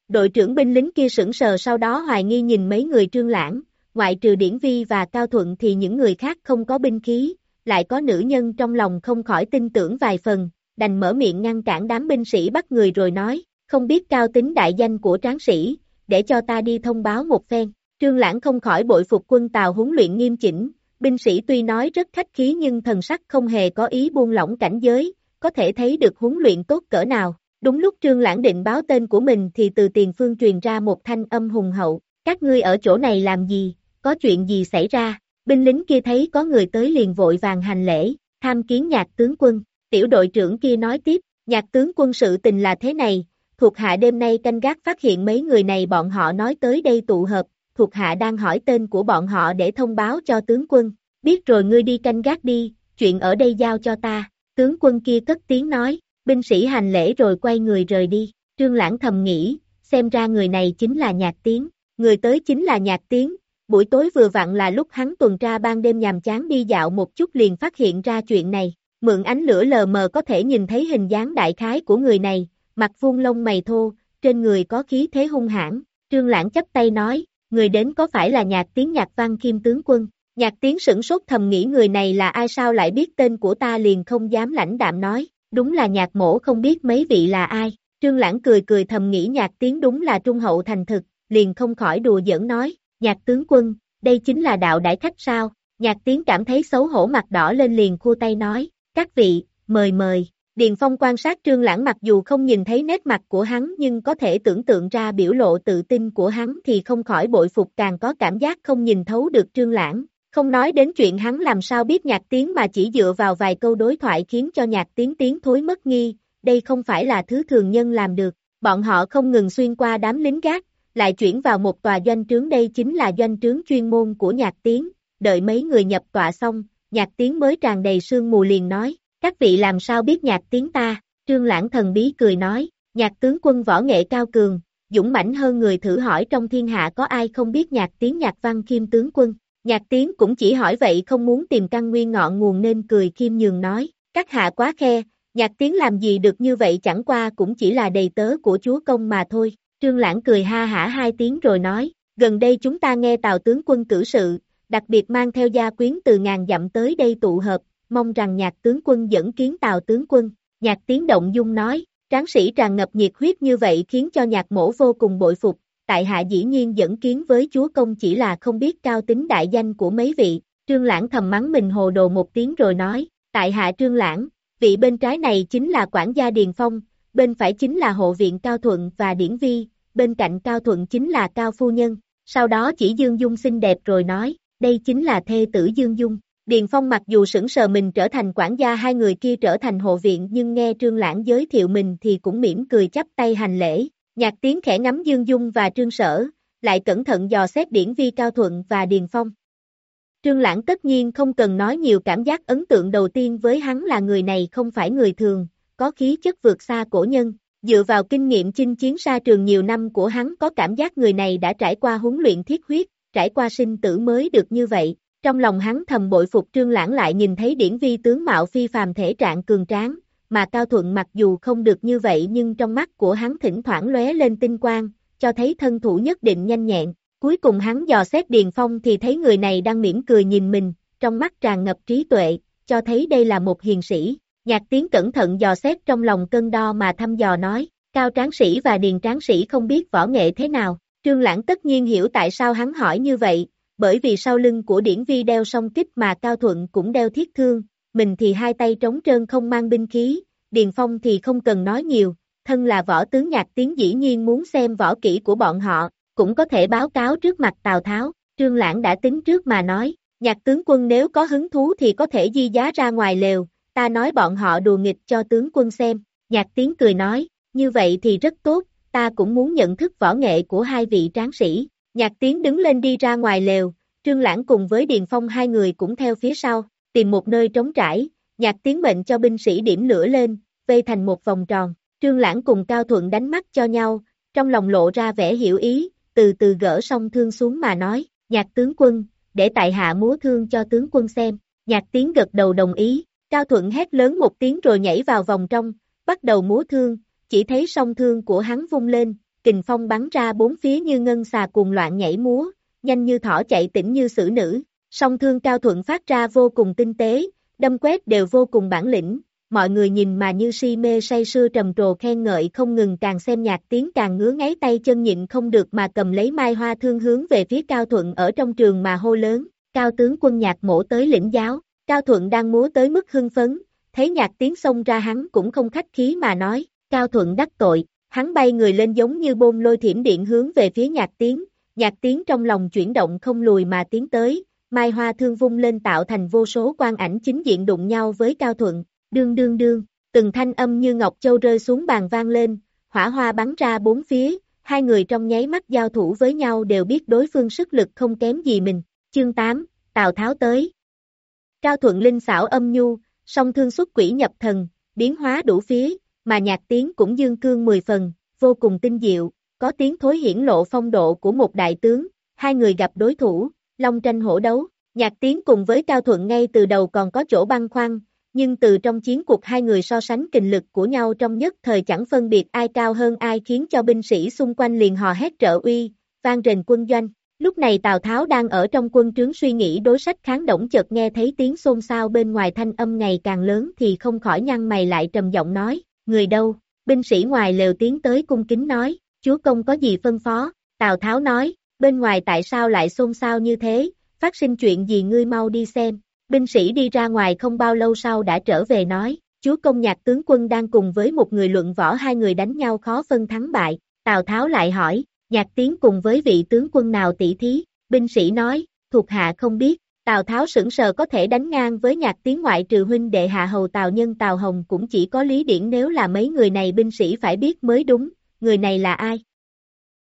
Đội trưởng binh lính kia sững sờ sau đó hoài nghi nhìn mấy người trương lãng, ngoại trừ Điển Vi và Cao Thuận thì những người khác không có binh khí, lại có nữ nhân trong lòng không khỏi tin tưởng vài phần, đành mở miệng ngăn cản đám binh sĩ bắt người rồi nói, không biết cao tính đại danh của tráng sĩ, để cho ta đi thông báo một phen. Trương Lãng không khỏi bội phục quân Tàu huấn luyện nghiêm chỉnh, binh sĩ tuy nói rất khách khí nhưng thần sắc không hề có ý buông lỏng cảnh giới, có thể thấy được huấn luyện tốt cỡ nào. Đúng lúc Trương Lãng định báo tên của mình thì từ tiền phương truyền ra một thanh âm hùng hậu, các ngươi ở chỗ này làm gì, có chuyện gì xảy ra, binh lính kia thấy có người tới liền vội vàng hành lễ, tham kiến nhạc tướng quân, tiểu đội trưởng kia nói tiếp, nhạc tướng quân sự tình là thế này, thuộc hạ đêm nay canh gác phát hiện mấy người này bọn họ nói tới đây tụ hợp, thuộc hạ đang hỏi tên của bọn họ để thông báo cho tướng quân, biết rồi ngươi đi canh gác đi, chuyện ở đây giao cho ta, tướng quân kia cất tiếng nói, binh sĩ hành lễ rồi quay người rời đi, trương lãng thầm nghĩ, xem ra người này chính là nhạc tiếng, người tới chính là nhạc tiếng, buổi tối vừa vặn là lúc hắn tuần tra ban đêm nhàm chán đi dạo một chút liền phát hiện ra chuyện này, mượn ánh lửa lờ mờ có thể nhìn thấy hình dáng đại khái của người này, mặt vuông lông mày thô, trên người có khí thế hung hãn, trương lãng chấp tay nói, người đến có phải là nhạc tiếng nhạc văn kim tướng quân, nhạc tiếng sửng sốt thầm nghĩ người này là ai sao lại biết tên của ta liền không dám lãnh đạm nói, đúng là nhạc mổ không biết mấy vị là ai, trương lãng cười cười thầm nghĩ nhạc tiếng đúng là trung hậu thành thực, liền không khỏi đùa giỡn nói, nhạc tướng quân, đây chính là đạo đại khách sao, nhạc tiếng cảm thấy xấu hổ mặt đỏ lên liền khu tay nói, các vị, mời mời. Điền Phong quan sát Trương Lãng mặc dù không nhìn thấy nét mặt của hắn nhưng có thể tưởng tượng ra biểu lộ tự tin của hắn thì không khỏi bội phục càng có cảm giác không nhìn thấu được Trương Lãng. Không nói đến chuyện hắn làm sao biết nhạc tiếng mà chỉ dựa vào vài câu đối thoại khiến cho nhạc tiếng tiếng thối mất nghi, đây không phải là thứ thường nhân làm được. Bọn họ không ngừng xuyên qua đám lính gác, lại chuyển vào một tòa doanh trướng đây chính là doanh trướng chuyên môn của nhạc tiếng, đợi mấy người nhập tọa xong, nhạc tiếng mới tràn đầy sương mù liền nói, các vị làm sao biết nhạc tiếng ta, trương lãng thần bí cười nói, nhạc tướng quân võ nghệ cao cường, dũng mãnh hơn người thử hỏi trong thiên hạ có ai không biết nhạc tiếng nhạc văn kim tướng quân, nhạc tiếng cũng chỉ hỏi vậy không muốn tìm căn nguyên ngọn nguồn nên cười khiêm nhường nói, các hạ quá khe, nhạc tiếng làm gì được như vậy chẳng qua cũng chỉ là đầy tớ của chúa công mà thôi, trương lãng cười ha hả hai tiếng rồi nói, gần đây chúng ta nghe tào tướng quân cử sự, đặc biệt mang theo gia quyến từ ngàn dặm tới đây tụ hợp, mong rằng nhạc tướng quân dẫn kiến tào tướng quân, nhạc tiếng động dung nói, tráng sĩ tràn ngập nhiệt huyết như vậy khiến cho nhạc mổ vô cùng bội phục, tại hạ dĩ nhiên dẫn kiến với chúa công chỉ là không biết cao tính đại danh của mấy vị, trương lãng thầm mắng mình hồ đồ một tiếng rồi nói, tại hạ trương lãng, vị bên trái này chính là quản gia Điền Phong, bên phải chính là hộ viện Cao Thuận và Điển Vi, bên cạnh Cao Thuận chính là Cao Phu Nhân, sau đó chỉ Dương Dung xinh đẹp rồi nói, đây chính là thê tử Dương Dung. Điền Phong mặc dù sững sờ mình trở thành quản gia hai người kia trở thành hộ viện nhưng nghe Trương Lãng giới thiệu mình thì cũng mỉm cười chắp tay hành lễ, nhạc tiếng khẽ ngắm Dương Dung và Trương Sở, lại cẩn thận dò xét điển vi Cao Thuận và Điền Phong. Trương Lãng tất nhiên không cần nói nhiều cảm giác ấn tượng đầu tiên với hắn là người này không phải người thường, có khí chất vượt xa cổ nhân, dựa vào kinh nghiệm chinh chiến xa trường nhiều năm của hắn có cảm giác người này đã trải qua huấn luyện thiết huyết, trải qua sinh tử mới được như vậy. Trong lòng hắn thầm bội phục trương lãng lại nhìn thấy điển vi tướng mạo phi phàm thể trạng cường tráng, mà Cao Thuận mặc dù không được như vậy nhưng trong mắt của hắn thỉnh thoảng lóe lên tinh quang, cho thấy thân thủ nhất định nhanh nhẹn. Cuối cùng hắn dò xét Điền Phong thì thấy người này đang mỉm cười nhìn mình, trong mắt tràn ngập trí tuệ, cho thấy đây là một hiền sĩ. Nhạc tiếng cẩn thận dò xét trong lòng cân đo mà thăm dò nói, cao tráng sĩ và điền tráng sĩ không biết võ nghệ thế nào. Trương Lãng tất nhiên hiểu tại sao hắn hỏi như vậy, bởi vì sau lưng của điển vi đeo song kích mà Cao Thuận cũng đeo thiết thương, mình thì hai tay trống trơn không mang binh khí, Điền Phong thì không cần nói nhiều, thân là võ tướng nhạc tiếng dĩ nhiên muốn xem võ kỹ của bọn họ, cũng có thể báo cáo trước mặt Tào Tháo, Trương Lãng đã tính trước mà nói, nhạc tướng quân nếu có hứng thú thì có thể di giá ra ngoài lều, ta nói bọn họ đùa nghịch cho tướng quân xem, nhạc tiếng cười nói, như vậy thì rất tốt, ta cũng muốn nhận thức võ nghệ của hai vị tráng sĩ, nhạc tiếng đứng lên đi ra ngoài lều, Trương Lãng cùng với Điền Phong hai người cũng theo phía sau, tìm một nơi trống trải, nhạc tiếng mệnh cho binh sĩ điểm lửa lên, vây thành một vòng tròn, Trương Lãng cùng Cao Thuận đánh mắt cho nhau, trong lòng lộ ra vẻ hiểu ý, từ từ gỡ song thương xuống mà nói, nhạc tướng quân, để tại hạ múa thương cho tướng quân xem, nhạc tiếng gật đầu đồng ý, Cao Thuận hét lớn một tiếng rồi nhảy vào vòng trong, bắt đầu múa thương, chỉ thấy song thương của hắn vung lên, kình phong bắn ra bốn phía như ngân xà cuồng loạn nhảy múa, nhanh như thỏ chạy tỉnh như sử nữ, song thương Cao Thuận phát ra vô cùng tinh tế, đâm quét đều vô cùng bản lĩnh, mọi người nhìn mà như si mê say sưa trầm trồ khen ngợi không ngừng càng xem nhạc tiếng càng ngứa ngáy tay chân nhịn không được mà cầm lấy mai hoa thương hướng về phía Cao Thuận ở trong trường mà hô lớn, Cao tướng quân nhạc mổ tới lĩnh giáo, Cao Thuận đang múa tới mức hưng phấn, thấy nhạc tiếng xông ra hắn cũng không khách khí mà nói, Cao Thuận đắc tội, hắn bay người lên giống như bôn lôi thiểm điện hướng về phía nhạc tiếng, nhạc tiếng trong lòng chuyển động không lùi mà tiến tới, mai hoa thương vung lên tạo thành vô số quan ảnh chính diện đụng nhau với Cao Thuận, đương đương đương, từng thanh âm như ngọc châu rơi xuống bàn vang lên, hỏa hoa bắn ra bốn phía, hai người trong nháy mắt giao thủ với nhau đều biết đối phương sức lực không kém gì mình, chương 8, Tào Tháo tới. Cao Thuận Linh xảo âm nhu, song thương xuất quỷ nhập thần, biến hóa đủ phía, mà nhạc tiếng cũng dương cương mười phần, vô cùng tinh diệu, có tiếng thối hiển lộ phong độ của một đại tướng, hai người gặp đối thủ, long tranh hổ đấu, nhạc tiếng cùng với Cao Thuận ngay từ đầu còn có chỗ băng khoăn, nhưng từ trong chiến cuộc hai người so sánh kình lực của nhau trong nhất thời chẳng phân biệt ai cao hơn ai khiến cho binh sĩ xung quanh liền hò hét trợ uy, vang rền quân doanh. Lúc này Tào Tháo đang ở trong quân trướng suy nghĩ đối sách kháng động chợt nghe thấy tiếng xôn xao bên ngoài thanh âm ngày càng lớn thì không khỏi nhăn mày lại trầm giọng nói, người đâu, binh sĩ ngoài lều tiến tới cung kính nói, chúa công có gì phân phó, Tào Tháo nói, bên ngoài tại sao lại xôn xao như thế, phát sinh chuyện gì ngươi mau đi xem, Binh sĩ đi ra ngoài không bao lâu sau đã trở về nói, chúa công nhạc tướng quân đang cùng với một người luận võ hai người đánh nhau khó phân thắng bại, Tào Tháo lại hỏi, nhạc tiến cùng với vị tướng quân nào tỷ thí, binh sĩ nói, thuộc hạ không biết, Tào Tháo sững sờ có thể đánh ngang với nhạc tiếng ngoại trừ huynh đệ hạ hầu Tào Nhân Tào Hồng cũng chỉ có lý điển nếu là mấy người này binh sĩ phải biết mới đúng, người này là ai?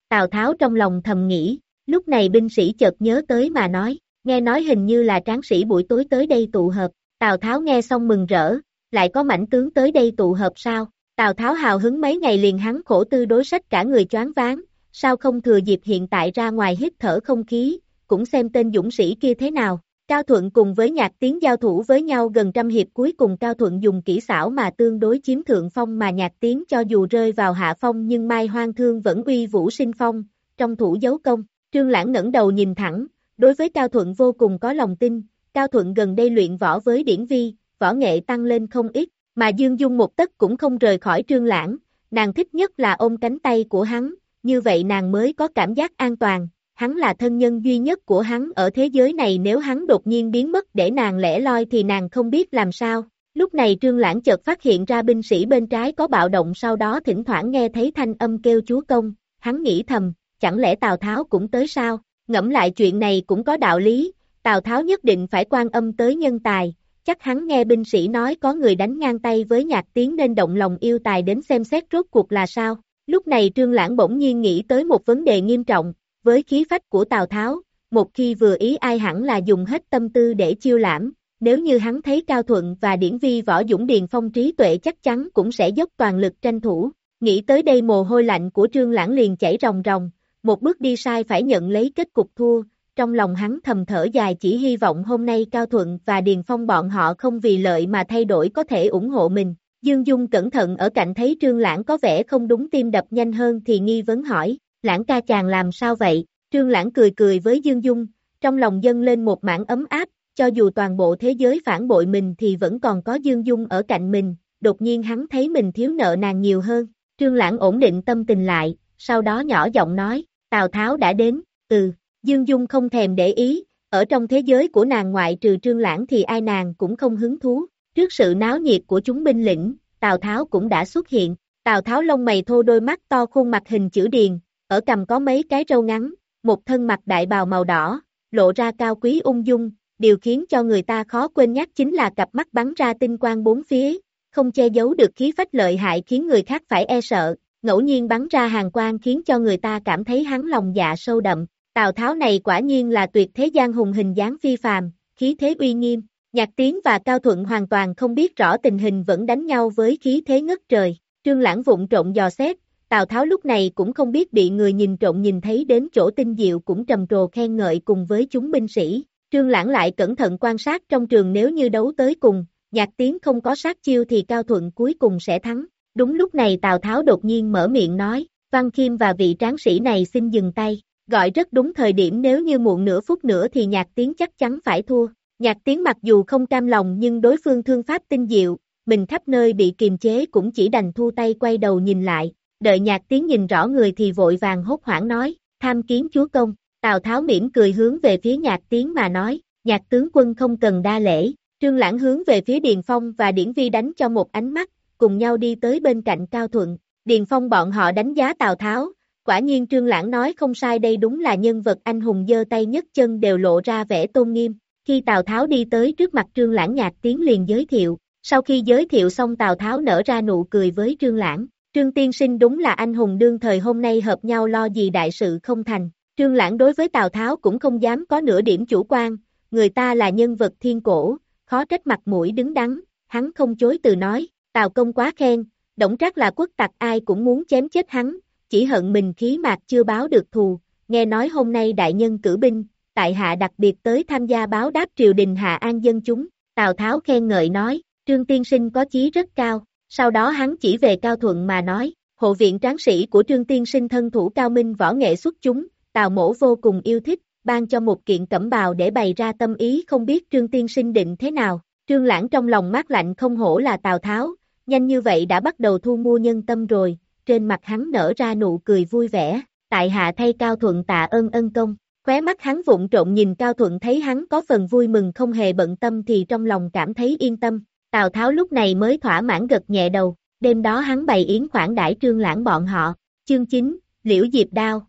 Tào Tháo trong lòng thầm nghĩ, lúc này binh sĩ chợt nhớ tới mà nói, nghe nói hình như là tráng sĩ buổi tối tới đây tụ hợp, Tào Tháo nghe xong mừng rỡ, lại có mảnh tướng tới đây tụ hợp sao, Tào Tháo hào hứng mấy ngày liền hắn khổ tư đối sách cả người choáng váng, sao không thừa dịp hiện tại ra ngoài hít thở không khí, cũng xem tên dũng sĩ kia thế nào. Cao Thuận cùng với nhạc tiếng giao thủ với nhau gần trăm hiệp cuối cùng Cao Thuận dùng kỹ xảo mà tương đối chiếm thượng phong mà nhạc tiếng cho dù rơi vào hạ phong nhưng Mai Hoang Thương vẫn uy vũ sinh phong, trong thủ dấu công, Trương Lãng ngẩng đầu nhìn thẳng, Đối với Cao Thuận vô cùng có lòng tin, Cao Thuận gần đây luyện võ với điển vi, võ nghệ tăng lên không ít, mà Dương Dung một tấc cũng không rời khỏi trương lãng, nàng thích nhất là ôm cánh tay của hắn, như vậy nàng mới có cảm giác an toàn, hắn là thân nhân duy nhất của hắn ở thế giới này nếu hắn đột nhiên biến mất để nàng lẻ loi thì nàng không biết làm sao. Lúc này Trương Lãng chợt phát hiện ra binh sĩ bên trái có bạo động sau đó thỉnh thoảng nghe thấy thanh âm kêu chúa công, hắn nghĩ thầm, chẳng lẽ Tào Tháo cũng tới sao, ngẫm lại chuyện này cũng có đạo lý, Tào Tháo nhất định phải quan âm tới nhân tài, chắc hắn nghe binh sĩ nói có người đánh ngang tay với nhạc tiếng nên động lòng yêu tài đến xem xét rốt cuộc là sao. Lúc này Trương Lãng bỗng nhiên nghĩ tới một vấn đề nghiêm trọng, với khí phách của Tào Tháo, một khi vừa ý ai hẳn là dùng hết tâm tư để chiêu lãm, nếu như hắn thấy Cao Thuận và Điển Vi võ dũng điền phong trí tuệ chắc chắn cũng sẽ dốc toàn lực tranh thủ. Nghĩ tới đây mồ hôi lạnh của Trương Lãng liền chảy ròng ròng, một bước đi sai phải nhận lấy kết cục thua, trong lòng hắn thầm thở dài chỉ hy vọng hôm nay Cao Thuận và Điền Phong bọn họ không vì lợi mà thay đổi có thể ủng hộ mình. Dương Dung cẩn thận ở cạnh thấy Trương Lãng có vẻ không đúng tim đập nhanh hơn thì nghi vấn hỏi, Lãng ca chàng làm sao vậy? Trương Lãng cười cười với Dương Dung, trong lòng dâng lên một mảng ấm áp, cho dù toàn bộ thế giới phản bội mình thì vẫn còn có Dương Dung ở cạnh mình, đột nhiên hắn thấy mình thiếu nợ nàng nhiều hơn. Trương Lãng ổn định tâm tình lại, sau đó nhỏ giọng nói, Tào Tháo đã đến, ừ, Dương Dung không thèm để ý, ở trong thế giới của nàng ngoại trừ Trương Lãng thì ai nàng cũng không hứng thú. Trước sự náo nhiệt của chúng binh lĩnh, Tào Tháo cũng đã xuất hiện. Tào Tháo lông mày thô đôi mắt to khuôn mặt hình chữ điền, ở cầm có mấy cái râu ngắn, một thân mặt đại bào màu đỏ, lộ ra cao quý ung dung, điều khiến cho người ta khó quên nhắc chính là cặp mắt bắn ra tinh quang bốn phía, không che giấu được khí phách lợi hại khiến người khác phải e sợ, ngẫu nhiên bắn ra hàng quang khiến cho người ta cảm thấy hắn lòng dạ sâu đậm. Tào Tháo này quả nhiên là tuyệt thế gian hùng hình dáng phi phàm, khí thế uy nghiêm. Nhạc Tiến và Cao Thuận hoàn toàn không biết rõ tình hình vẫn đánh nhau với khí thế ngất trời. Trương Lãng vụng trộn dò xét, Tào Tháo lúc này cũng không biết bị người nhìn trộm nhìn thấy đến chỗ tinh diệu cũng trầm trồ khen ngợi cùng với chúng binh sĩ. Trương Lãng lại cẩn thận quan sát trong trường nếu như đấu tới cùng, nhạc tiếng không có sát chiêu thì Cao Thuận cuối cùng sẽ thắng. Đúng lúc này Tào Tháo đột nhiên mở miệng nói, Văn Kim và vị tráng sĩ này xin dừng tay, gọi rất đúng thời điểm nếu như muộn nửa phút nữa thì nhạc tiếng chắc chắn phải thua. Nhạc tiếng mặc dù không cam lòng nhưng đối phương thương pháp tinh diệu, mình khắp nơi bị kiềm chế cũng chỉ đành thu tay quay đầu nhìn lại, đợi nhạc tiếng nhìn rõ người thì vội vàng hốt hoảng nói, tham kiến chúa công, Tào Tháo mỉm cười hướng về phía nhạc tiếng mà nói, nhạc tướng quân không cần đa lễ, trương lãng hướng về phía Điền Phong và Điển Vi đánh cho một ánh mắt, cùng nhau đi tới bên cạnh Cao Thuận, Điền Phong bọn họ đánh giá Tào Tháo, quả nhiên trương lãng nói không sai đây đúng là nhân vật anh hùng dơ tay nhất chân đều lộ ra vẻ tôn nghiêm, khi Tào Tháo đi tới trước mặt trương lãng nhạc tiếng liền giới thiệu, sau khi giới thiệu xong Tào Tháo nở ra nụ cười với trương lãng, Trương Tiên Sinh đúng là anh hùng đương thời hôm nay hợp nhau lo gì đại sự không thành. Trương Lãng đối với Tào Tháo cũng không dám có nửa điểm chủ quan, người ta là nhân vật thiên cổ, khó trách mặt mũi đứng đắn, hắn không chối từ nói, Tào công quá khen, Đổng Trác là quốc tặc ai cũng muốn chém chết hắn, chỉ hận mình khí mạc chưa báo được thù, nghe nói hôm nay đại nhân cử binh, tại hạ đặc biệt tới tham gia báo đáp triều đình hạ an dân chúng, Tào Tháo khen ngợi nói, Trương Tiên Sinh có chí rất cao, sau đó hắn chỉ về Cao Thuận mà nói, hộ viện tráng sĩ của Trương Tiên Sinh thân thủ cao minh võ nghệ xuất chúng, Tào Mổ vô cùng yêu thích, ban cho một kiện cẩm bào để bày ra tâm ý không biết Trương Tiên Sinh định thế nào. Trương Lãng trong lòng mát lạnh không hổ là Tào Tháo, nhanh như vậy đã bắt đầu thu mua nhân tâm rồi, trên mặt hắn nở ra nụ cười vui vẻ, tại hạ thay Cao Thuận tạ ơn ân công. Khóe mắt hắn vụng trộn nhìn Cao Thuận thấy hắn có phần vui mừng không hề bận tâm thì trong lòng cảm thấy yên tâm. Tào Tháo lúc này mới thỏa mãn gật nhẹ đầu, đêm đó hắn bày yến khoản đãi trương lãng bọn họ. Chương 9, Liễu Diệp Đao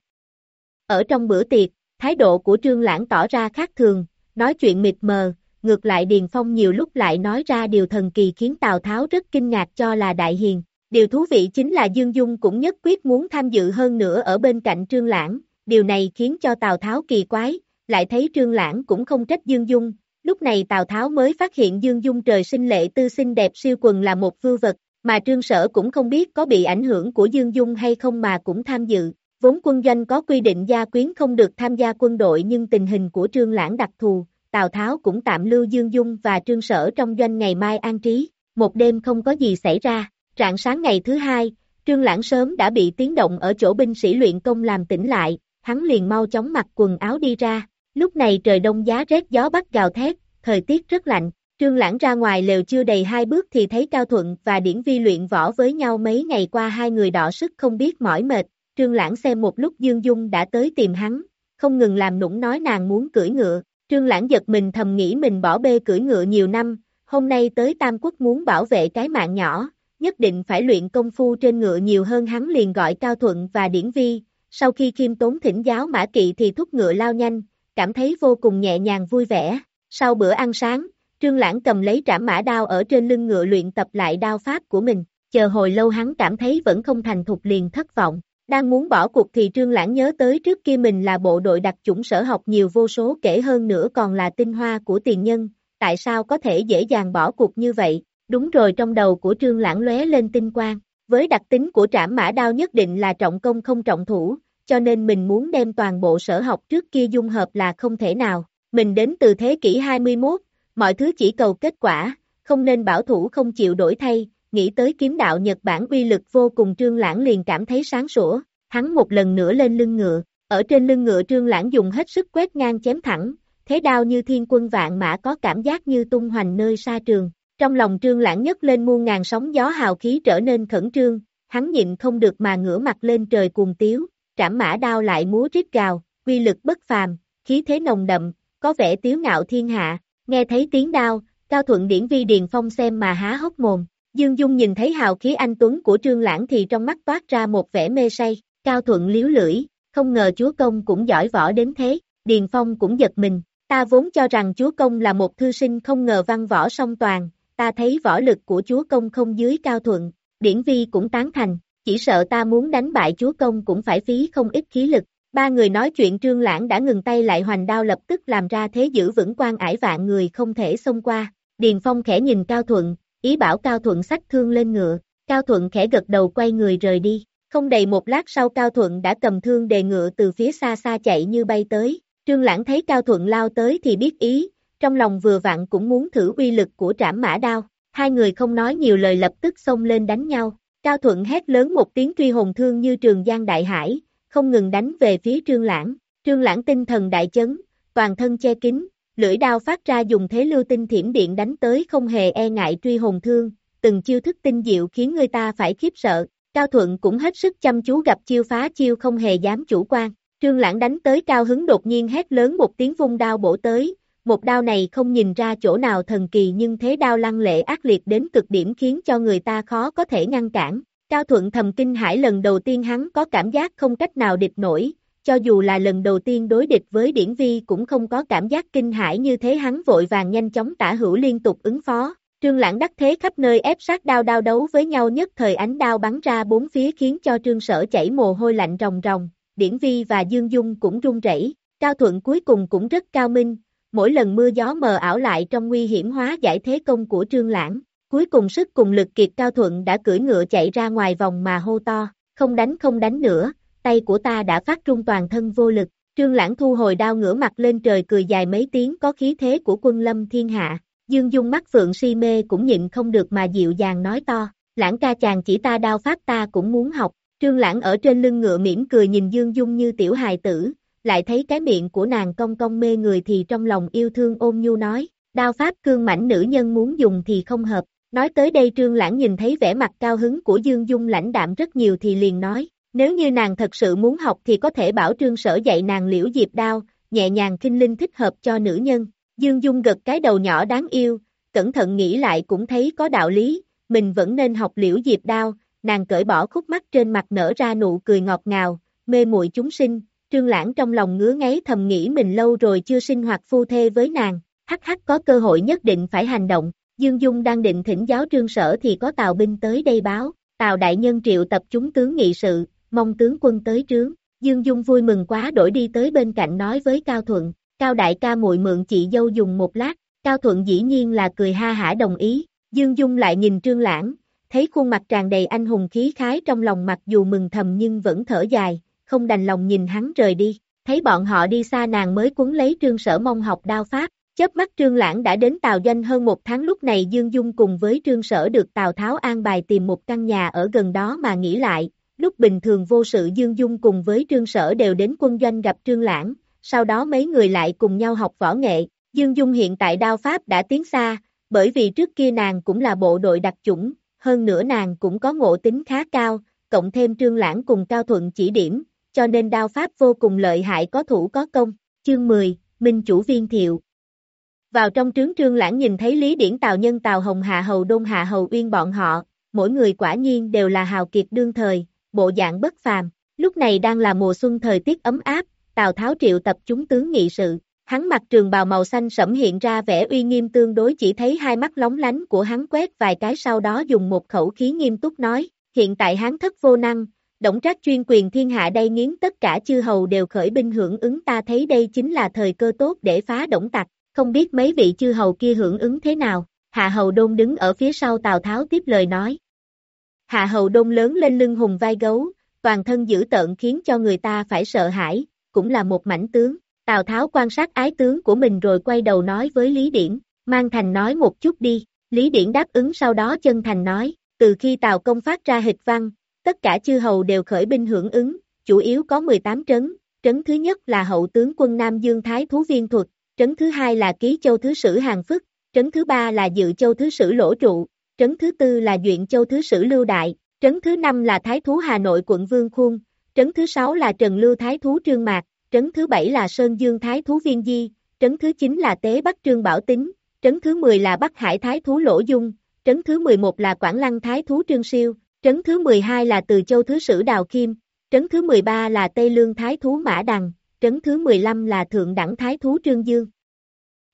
Ở trong bữa tiệc, thái độ của trương lãng tỏ ra khác thường, nói chuyện mịt mờ, ngược lại Điền Phong nhiều lúc lại nói ra điều thần kỳ khiến Tào Tháo rất kinh ngạc cho là đại hiền. Điều thú vị chính là Dương Dung cũng nhất quyết muốn tham dự hơn nữa ở bên cạnh Trương Lãng, điều này khiến cho Tào Tháo kỳ quái, lại thấy Trương Lãng cũng không trách Dương Dung, lúc này Tào Tháo mới phát hiện Dương Dung trời sinh lệ tư xinh đẹp siêu quần là một vư vật, mà Trương Sở cũng không biết có bị ảnh hưởng của Dương Dung hay không mà cũng tham dự. Vốn quân doanh có quy định gia quyến không được tham gia quân đội nhưng tình hình của Trương Lãng đặc thù, Tào Tháo cũng tạm lưu Dương Dung và Trương Sở trong doanh ngày mai an trí. Một đêm không có gì xảy ra, rạng sáng ngày thứ hai, Trương Lãng sớm đã bị tiếng động ở chỗ binh sĩ luyện công làm tỉnh lại, hắn liền mau chóng mặc quần áo đi ra, Lúc này trời đông giá rét gió bắc gào thét, thời tiết rất lạnh, Trương Lãng ra ngoài lều chưa đầy hai bước thì thấy Cao Thuận và Điển Vi luyện võ với nhau mấy ngày qua hai người đỏ sức không biết mỏi mệt, Trương Lãng xem một lúc Dương Dung đã tới tìm hắn, không ngừng làm nũng nói nàng muốn cưỡi ngựa, Trương Lãng giật mình thầm nghĩ mình bỏ bê cưỡi ngựa nhiều năm, hôm nay tới Tam Quốc muốn bảo vệ cái mạng nhỏ, nhất định phải luyện công phu trên ngựa nhiều hơn hắn liền gọi Cao Thuận và Điển Vi, sau khi khiêm tốn thỉnh giáo Mã Kỵ thì thúc ngựa lao nhanh, cảm thấy vô cùng nhẹ nhàng vui vẻ. Sau bữa ăn sáng, Trương Lãng cầm lấy trảm mã đao ở trên lưng ngựa luyện tập lại đao pháp của mình, chờ hồi lâu hắn cảm thấy vẫn không thành thục liền thất vọng. Đang muốn bỏ cuộc thì Trương Lãng nhớ tới trước kia mình là bộ đội đặc chủng sở học nhiều vô số kể hơn nữa còn là tinh hoa của tiền nhân, tại sao có thể dễ dàng bỏ cuộc như vậy, đúng rồi trong đầu của Trương Lãng lóe lên tinh quang, với đặc tính của trảm mã đao nhất định là trọng công không trọng thủ, cho nên mình muốn đem toàn bộ sở học trước kia dung hợp là không thể nào, mình đến từ thế kỷ 21, mọi thứ chỉ cầu kết quả, không nên bảo thủ không chịu đổi thay, nghĩ tới kiếm đạo Nhật Bản uy lực vô cùng trương lãng liền cảm thấy sáng sủa, hắn một lần nữa lên lưng ngựa, ở trên lưng ngựa trương lãng dùng hết sức quét ngang chém thẳng, thế đao như thiên quân vạn mã có cảm giác như tung hoành nơi xa trường, trong lòng trương lãng nhất lên muôn ngàn sóng gió hào khí trở nên khẩn trương, hắn nhịn không được mà ngửa mặt lên trời cuồng tiếu, trảm mã đao lại múa rít gào, quy lực bất phàm, khí thế nồng đậm, có vẻ tiếu ngạo thiên hạ, nghe thấy tiếng đao, cao thuận điển vi điền phong xem mà há hốc mồm, Dương Dung nhìn thấy hào khí anh Tuấn của Trương Lãng thì trong mắt toát ra một vẻ mê say, cao thuận liếu lưỡi, không ngờ chúa công cũng giỏi võ đến thế, Điền Phong cũng giật mình, ta vốn cho rằng chúa công là một thư sinh không ngờ văn võ song toàn, ta thấy võ lực của chúa công không dưới cao thuận, điển vi cũng tán thành, chỉ sợ ta muốn đánh bại chúa công cũng phải phí không ít khí lực. Ba người nói chuyện trương lãng đã ngừng tay lại hoành đao lập tức làm ra thế giữ vững quan ải vạn người không thể xông qua. Điền Phong khẽ nhìn Cao Thuận, ý bảo Cao Thuận sách thương lên ngựa. Cao Thuận khẽ gật đầu quay người rời đi. Không đầy một lát sau Cao Thuận đã cầm thương đề ngựa từ phía xa xa chạy như bay tới. Trương Lãng thấy Cao Thuận lao tới thì biết ý, trong lòng vừa vặn cũng muốn thử uy lực của trảm mã đao. Hai người không nói nhiều lời lập tức xông lên đánh nhau. Cao Thuận hét lớn một tiếng truy hồn thương như trường giang đại hải, không ngừng đánh về phía Trương Lãng. Trương Lãng tinh thần đại chấn, toàn thân che kín, lưỡi đao phát ra dùng thế lưu tinh thiểm điện đánh tới không hề e ngại truy hồn thương, từng chiêu thức tinh diệu khiến người ta phải khiếp sợ. Cao Thuận cũng hết sức chăm chú gặp chiêu phá chiêu không hề dám chủ quan. Trương Lãng đánh tới cao hứng đột nhiên hét lớn một tiếng vung đao bổ tới, một đao này không nhìn ra chỗ nào thần kỳ nhưng thế đao lăng lệ ác liệt đến cực điểm khiến cho người ta khó có thể ngăn cản. Cao Thuận thầm kinh hãi lần đầu tiên hắn có cảm giác không cách nào địch nổi, cho dù là lần đầu tiên đối địch với Điển Vi cũng không có cảm giác kinh hãi như thế hắn vội vàng nhanh chóng tả hữu liên tục ứng phó. Trương Lãng đắc thế khắp nơi ép sát đao đao đấu với nhau nhất thời ánh đao bắn ra bốn phía khiến cho Trương Sở chảy mồ hôi lạnh ròng ròng, Điển Vi và Dương Dung cũng run rẩy. Cao Thuận cuối cùng cũng rất cao minh, mỗi lần mưa gió mờ ảo lại trong nguy hiểm hóa giải thế công của Trương Lãng. Cuối cùng sức cùng lực kiệt Cao Thuận đã cưỡi ngựa chạy ra ngoài vòng mà hô to, không đánh không đánh nữa, tay của ta đã phát trung toàn thân vô lực. Trương Lãng thu hồi đao ngửa mặt lên trời cười dài mấy tiếng có khí thế của quân lâm thiên hạ. Dương Dung mắt phượng si mê cũng nhịn không được mà dịu dàng nói to, lãng ca chàng chỉ ta đao pháp ta cũng muốn học. Trương Lãng ở trên lưng ngựa mỉm cười nhìn Dương Dung như tiểu hài tử, lại thấy cái miệng của nàng cong cong mê người thì trong lòng yêu thương ôm nhu nói, đao pháp cương mảnh nữ nhân muốn dùng thì không hợp. Nói tới đây Trương Lãng nhìn thấy vẻ mặt cao hứng của Dương Dung lãnh đạm rất nhiều thì liền nói, nếu như nàng thật sự muốn học thì có thể bảo Trương Sở dạy nàng liễu diệp đao, nhẹ nhàng kinh linh thích hợp cho nữ nhân. Dương Dung gật cái đầu nhỏ đáng yêu, cẩn thận nghĩ lại cũng thấy có đạo lý, mình vẫn nên học liễu diệp đao, nàng cởi bỏ khúc mắt trên mặt nở ra nụ cười ngọt ngào, mê muội chúng sinh, Trương Lãng trong lòng ngứa ngáy thầm nghĩ mình lâu rồi chưa sinh hoạt phu thê với nàng, hắc hắc có cơ hội nhất định phải hành động, Dương Dung đang định thỉnh giáo trương sở thì có tàu binh tới đây báo, tàu đại nhân triệu tập chúng tướng nghị sự, mong tướng quân tới trướng, Dương Dung vui mừng quá đổi đi tới bên cạnh nói với Cao Thuận, Cao đại ca muội mượn chị dâu dùng một lát, Cao Thuận dĩ nhiên là cười ha hả đồng ý, Dương Dung lại nhìn trương lãng, thấy khuôn mặt tràn đầy anh hùng khí khái trong lòng mặc dù mừng thầm nhưng vẫn thở dài, không đành lòng nhìn hắn rời đi, thấy bọn họ đi xa nàng mới cuốn lấy trương sở mong học đao pháp, chớp mắt trương lãng đã đến Tào Doanh hơn một tháng lúc này Dương Dung cùng với trương sở được Tào Tháo an bài tìm một căn nhà ở gần đó mà nghỉ lại, lúc bình thường vô sự Dương Dung cùng với trương sở đều đến quân doanh gặp trương lãng, sau đó mấy người lại cùng nhau học võ nghệ, Dương Dung hiện tại đao pháp đã tiến xa, bởi vì trước kia nàng cũng là bộ đội đặc chủng, hơn nữa nàng cũng có ngộ tính khá cao, cộng thêm trương lãng cùng cao thuận chỉ điểm, cho nên đao pháp vô cùng lợi hại có thủ có công. Chương 10, Minh chủ viên thiệu. Vào trong trướng trương lãng nhìn thấy Lý Điển Tào Nhân Tào Hồng Hạ Hầu đông Hạ Hầu Uyên bọn họ, mỗi người quả nhiên đều là hào kiệt đương thời, bộ dạng bất phàm. Lúc này đang là mùa xuân thời tiết ấm áp, Tào Tháo triệu tập chúng tướng nghị sự, hắn mặc trường bào màu xanh sẫm hiện ra vẻ uy nghiêm tương đối chỉ thấy hai mắt lóng lánh của hắn quét vài cái sau đó dùng một khẩu khí nghiêm túc nói, hiện tại hắn thất vô năng, đổng trác chuyên quyền thiên hạ đây nghiến tất cả chư hầu đều khởi binh hưởng ứng ta thấy đây chính là thời cơ tốt để phá đổng tặc, không biết mấy vị chư hầu kia hưởng ứng thế nào, hạ hầu đôn đứng ở phía sau Tào Tháo tiếp lời nói. Hạ hầu đôn lớn lên lưng hùng vai gấu, toàn thân dữ tợn khiến cho người ta phải sợ hãi, cũng là một mảnh tướng. Tào Tháo quan sát ái tướng của mình rồi quay đầu nói với Lý Điển, mang thành nói một chút đi, Lý Điển đáp ứng sau đó chân thành nói, từ khi Tào công phát ra hịch văn, tất cả chư hầu đều khởi binh hưởng ứng, chủ yếu có 18 trấn, trấn thứ nhất là hậu tướng quân Nam Dương Thái Thú Viên Thuật, trấn thứ hai là Ký Châu Thứ Sử Hàng Phức, trấn thứ ba là Dự Châu Thứ Sử Lỗ Trụ, trấn thứ tư là Duyện Châu Thứ Sử Lưu Đại, trấn thứ năm là Thái Thú Hà Nội quận Vương Khuôn, trấn thứ sáu là Trần Lưu Thái Thú Trương Mạc, trấn thứ bảy là Sơn Dương Thái Thú Viên Di, trấn thứ chín là Tế Bắc Trương Bảo Tính, trấn thứ 10 là Bắc Hải Thái Thú Lỗ Dung, trấn thứ 11 là Quảng Lăng Thái Thú Trương Siêu, trấn thứ 12 là Từ Châu Thứ Sử Đào Kim, trấn thứ 13 là Tây Lương Thái Thú Mã Đằng, trấn thứ 15 là Thượng Đẳng Thái Thú Trương Dương.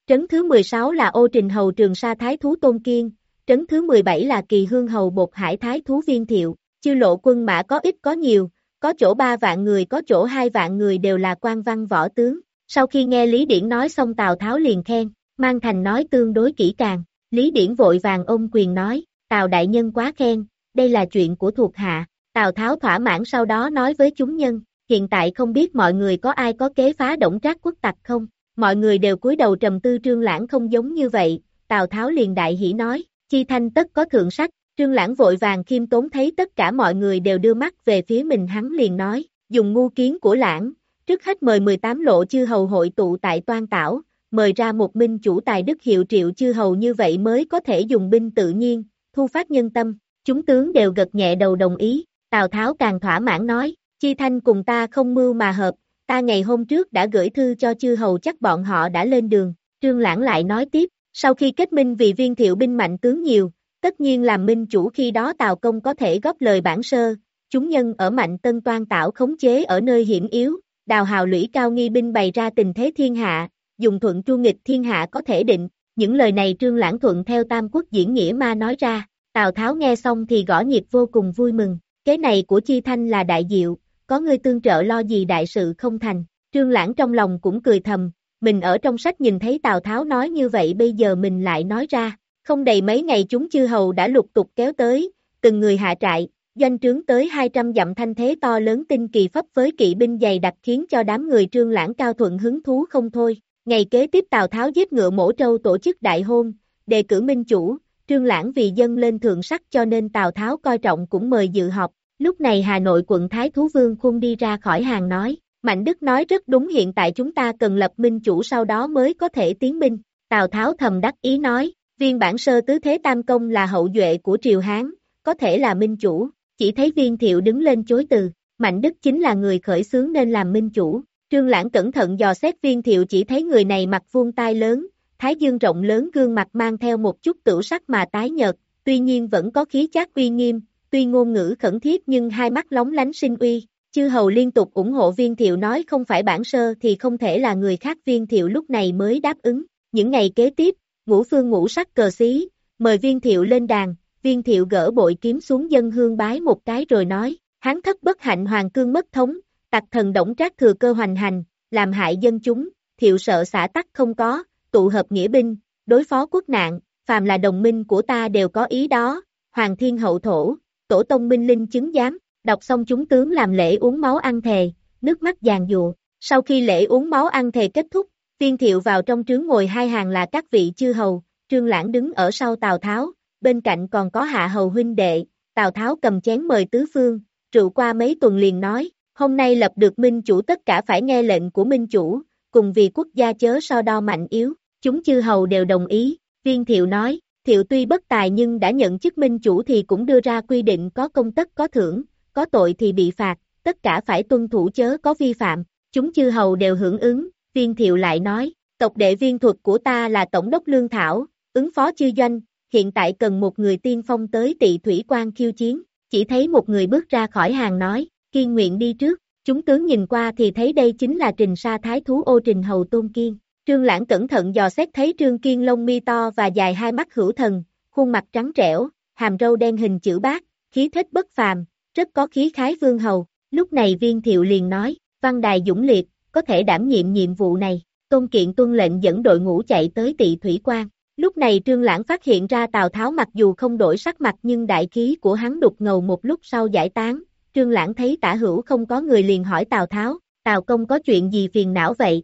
Trấn thứ 16 là Ô Trình Hầu Trường Sa Thái Thú Tôn Kiên, trấn thứ 17 là Kỳ Hương Hầu Bột Hải Thái Thú Viên Thiệu, chư lộ quân mã có ít có nhiều, có chỗ ba vạn người có chỗ hai vạn người đều là quan văn võ tướng. Sau khi nghe Lý Điển nói xong Tào Tháo liền khen, mang thành nói tương đối kỹ càng, Lý Điển vội vàng ôm quyền nói, Tào Đại Nhân quá khen, đây là chuyện của thuộc hạ, Tào Tháo thỏa mãn sau đó nói với chúng nhân, hiện tại không biết mọi người có ai có kế phá động trác quốc tặc không, mọi người đều cúi đầu trầm tư trương lãng không giống như vậy, Tào Tháo liền đại hỉ nói, chi thanh tất có thượng sách, trương lãng vội vàng khiêm tốn thấy tất cả mọi người đều đưa mắt về phía mình hắn liền nói, dùng ngu kiến của lãng, trước hết mời 18 lộ chư hầu hội tụ tại toan tảo, mời ra một minh chủ tài đức hiệu triệu chư hầu như vậy mới có thể dùng binh tự nhiên, thu phát nhân tâm, chúng tướng đều gật nhẹ đầu đồng ý, Tào Tháo càng thỏa mãn nói, chi thanh cùng ta không mưu mà hợp, ta ngày hôm trước đã gửi thư cho chư hầu chắc bọn họ đã lên đường, trương lãng lại nói tiếp, sau khi kết minh vì viên thiệu binh mạnh tướng nhiều, tất nhiên làm minh chủ khi đó Tào Công có thể góp lời bản sơ, chúng nhân ở mạnh tân toan tạo khống chế ở nơi hiểm yếu, đào hào lũy cao nghi binh bày ra tình thế thiên hạ, dùng thuận chu nghịch thiên hạ có thể định, những lời này trương lãng thuận theo tam quốc diễn nghĩa ma nói ra, Tào Tháo nghe xong thì gõ nhịp vô cùng vui mừng, cái này của Chi Thanh là đại diệu, có người tương trợ lo gì đại sự không thành, trương lãng trong lòng cũng cười thầm, mình ở trong sách nhìn thấy Tào Tháo nói như vậy bây giờ mình lại nói ra, không đầy mấy ngày chúng chư hầu đã lục tục kéo tới, từng người hạ trại, doanh trướng tới 200 dặm thanh thế to lớn tinh kỳ pháp với kỵ binh dày đặc khiến cho đám người trương lãng cao thuận hứng thú không thôi. Ngày kế tiếp Tào Tháo giết ngựa mổ trâu tổ chức đại hôn, đề cử minh chủ, trương lãng vì dân lên thượng sắc cho nên Tào Tháo coi trọng cũng mời dự họp. Lúc này Hà Nội quận Thái Thú Vương Khung đi ra khỏi hàng nói, Mạnh Đức nói rất đúng hiện tại chúng ta cần lập minh chủ sau đó mới có thể tiến binh. Tào Tháo thầm đắc ý nói, viên bản sơ tứ thế tam công là hậu duệ của triều Hán, có thể là minh chủ, chỉ thấy viên thiệu đứng lên chối từ, Mạnh Đức chính là người khởi xướng nên làm minh chủ. Trương Lãng cẩn thận dò xét viên thiệu chỉ thấy người này mặt vuông tai lớn, thái dương rộng lớn gương mặt mang theo một chút tửu sắc mà tái nhợt, tuy nhiên vẫn có khí chất uy nghiêm, tuy ngôn ngữ khẩn thiết nhưng hai mắt lóng lánh sinh uy, Chư hầu liên tục ủng hộ viên thiệu nói không phải bản sơ thì không thể là người khác viên thiệu lúc này mới đáp ứng. Những ngày kế tiếp, ngũ phương ngũ sắc cờ xí, mời viên thiệu lên đàn, viên thiệu gỡ bội kiếm xuống dân hương bái một cái rồi nói, hán thất bất hạnh hoàng cương mất thống, tặc thần động trác thừa cơ hoành hành, làm hại dân chúng, thiệu sợ xả tắc không có, tụ hợp nghĩa binh, đối phó quốc nạn, phàm là đồng minh của ta đều có ý đó, hoàng thiên hậu thổ, tổ tông minh linh chứng giám, Đọc xong chúng tướng làm lễ uống máu ăn thề, nước mắt giàn dụa. Sau khi lễ uống máu ăn thề kết thúc, tiên thiệu vào trong trướng ngồi hai hàng là các vị chư hầu, trương lãng đứng ở sau Tào Tháo, bên cạnh còn có hạ hầu huynh đệ, Tào Tháo cầm chén mời tứ phương, rượu qua mấy tuần liền nói, hôm nay lập được minh chủ tất cả phải nghe lệnh của minh chủ, cùng vì quốc gia chớ so đo mạnh yếu, chúng chư hầu đều đồng ý, viên thiệu nói, thiệu tuy bất tài nhưng đã nhận chức minh chủ thì cũng đưa ra quy định có công tất có thưởng, có tội thì bị phạt, tất cả phải tuân thủ chớ có vi phạm. Chúng chư hầu đều hưởng ứng, viên thiệu lại nói, tộc đệ viên thuật của ta là tổng đốc lương thảo, ứng phó chư doanh, hiện tại cần một người tiên phong tới tị thủy quan khiêu chiến, chỉ thấy một người bước ra khỏi hàng nói, kiên nguyện đi trước, chúng tướng nhìn qua thì thấy đây chính là trình sa thái thú ô trình hầu tôn kiên. Trương Lãng cẩn thận dò xét thấy Trương Kiên lông mi to và dài hai mắt hữu thần, khuôn mặt trắng trẻo, hàm râu đen hình chữ bát, khí thế bất phàm, rất có khí khái vương hầu. Lúc này viên thiệu liền nói, văn đài dũng liệt, có thể đảm nhiệm nhiệm vụ này. Tôn Kiện tuân lệnh dẫn đội ngũ chạy tới tị thủy quan. Lúc này Trương Lãng phát hiện ra Tào Tháo mặc dù không đổi sắc mặt nhưng đại khí của hắn đục ngầu một lúc sau giải tán. Trương Lãng thấy tả hữu không có người liền hỏi Tào Tháo, Tào Công có chuyện gì phiền não vậy?